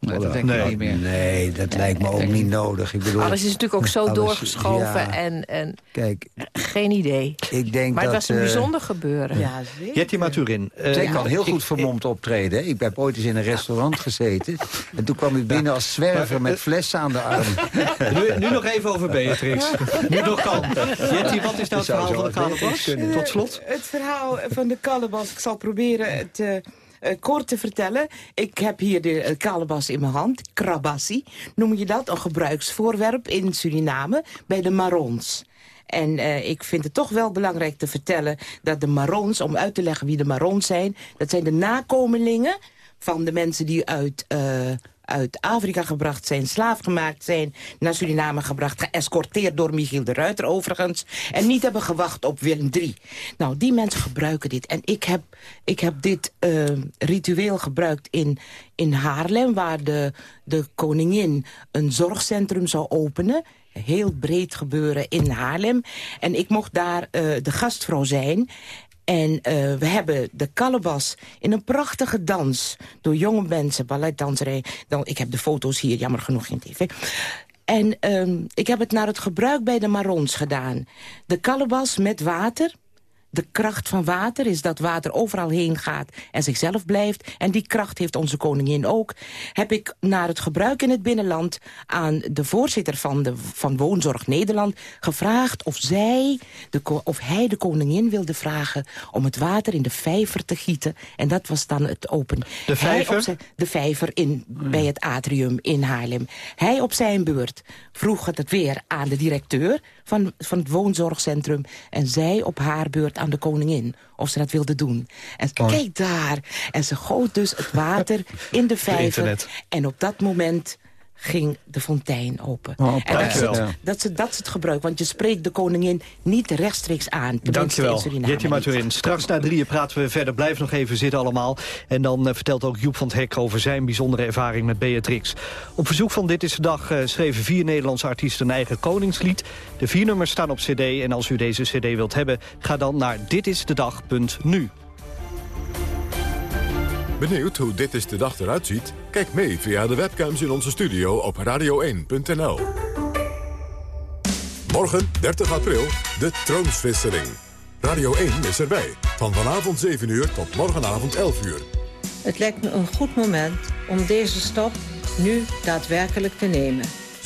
Nee, dat denk ik niet meer. Nee, dat lijkt me ook niet nodig. Ik bedoel, Alles is natuurlijk ook zo alles- doorgeschoven ja, en, en Kijk, geen idee. ik denk Maar het dat... was een eh, bijzonder gebeuren. Ja, Jetty Maturin. eh, Zij kan heel ik- goed vermomd optreden. hè. Ik heb ooit eens in een restaurant gezeten. En toen kwam ik binnen als zwerver met flessen aan de arm. Nu, nu nog even over Beatrix. nu nog kan. Jetty, wat is nou het verhaal van de Kalebas? Tot slot. Het verhaal van de kalebas, ik zal proberen het eh, eh, kort te vertellen. Ik heb hier de eh, kalebas in mijn hand, krabassi. Noem je dat? Een gebruiksvoorwerp in Suriname bij de Marons. En eh, ik vind het toch wel belangrijk te vertellen dat de Marons, om uit te leggen wie de Marons zijn... dat zijn de nakomelingen van de mensen die uit, uit Afrika gebracht zijn... slaafgemaakt zijn, naar Suriname gebracht... geëscorteerd door Michiel de Ruiter overigens... en niet hebben gewacht op Willem III. Nou, die mensen gebruiken dit. En ik heb, ik heb dit eh, ritueel gebruikt in, in Haarlem... waar de, de koningin een zorgcentrum zou openen... Heel breed gebeuren in Haarlem. En ik mocht daar eh, de gastvrouw zijn... En eh, we hebben de kalebas in een prachtige dans... door jonge mensen, balletdanserij. Dan, ik heb de foto's hier, jammer genoeg geen tv. En ehm, ik heb het naar het gebruik bij de Marons gedaan. De kalebas met water. De kracht van water is dat water overal heen gaat en zichzelf blijft. En die kracht heeft onze koningin ook. Heb ik naar het gebruik in het binnenland aan de voorzitter van, de, van Woonzorg Nederland gevraagd of, zij de, of hij de koningin wilde vragen om het water in de vijver te gieten. En dat was dan het open. De vijver? zijn- de vijver in, bij het atrium in Haarlem. Hij op zijn beurt vroeg het weer aan de directeur van, van het woonzorgcentrum... en zij op haar beurt aan de koningin of ze dat wilde doen. En kijk daar. En ze goot dus het water in de vijver. En op dat moment ging de fontein open. Oh, en dat is, het, dat, is, het- dat is het gebruik, want je spreekt de koningin niet rechtstreeks aan. Dankjewel, niet. Maturin. Straks na drieën praten we verder. Blijf nog even zitten allemaal. En dan eh, vertelt ook Joep van het Hek over zijn bijzondere ervaring met Beatrix. Op verzoek van Dit is de Dag eh, schreven vier Nederlandse artiesten een eigen koningslied. De vier nummers staan op cd en als u deze cd wilt hebben... ga dan naar ditisdedag.nu. Benieuwd hoe dit is de dag eruit ziet? Kijk mee via de webcams in onze studio op radio1.nl. Morgen, 30 april, de troonswisseling. Radio 1 is erbij. Van vanavond 7 uur tot morgenavond 11 uur. Het lijkt me een goed moment om deze stap nu daadwerkelijk te nemen.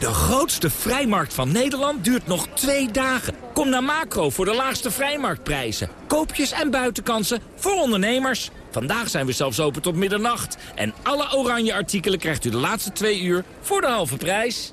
De grootste vrijmarkt van Nederland duurt nog twee dagen. Kom naar Macro voor de laagste vrijmarktprijzen. Koopjes en buitenkansen voor ondernemers. Vandaag zijn we zelfs open tot middernacht. En alle oranje artikelen krijgt u de laatste twee uur voor de halve prijs.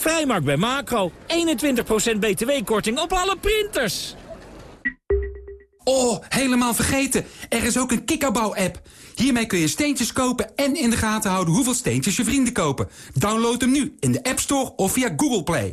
Vrijmarkt bij Macro. 21% btw-korting op alle printers. Oh, helemaal vergeten. Er is ook een Kikkerbouw-app. Hiermee kun je steentjes kopen en in de gaten houden hoeveel steentjes je vrienden kopen. Download hem nu in de App Store of via Google Play.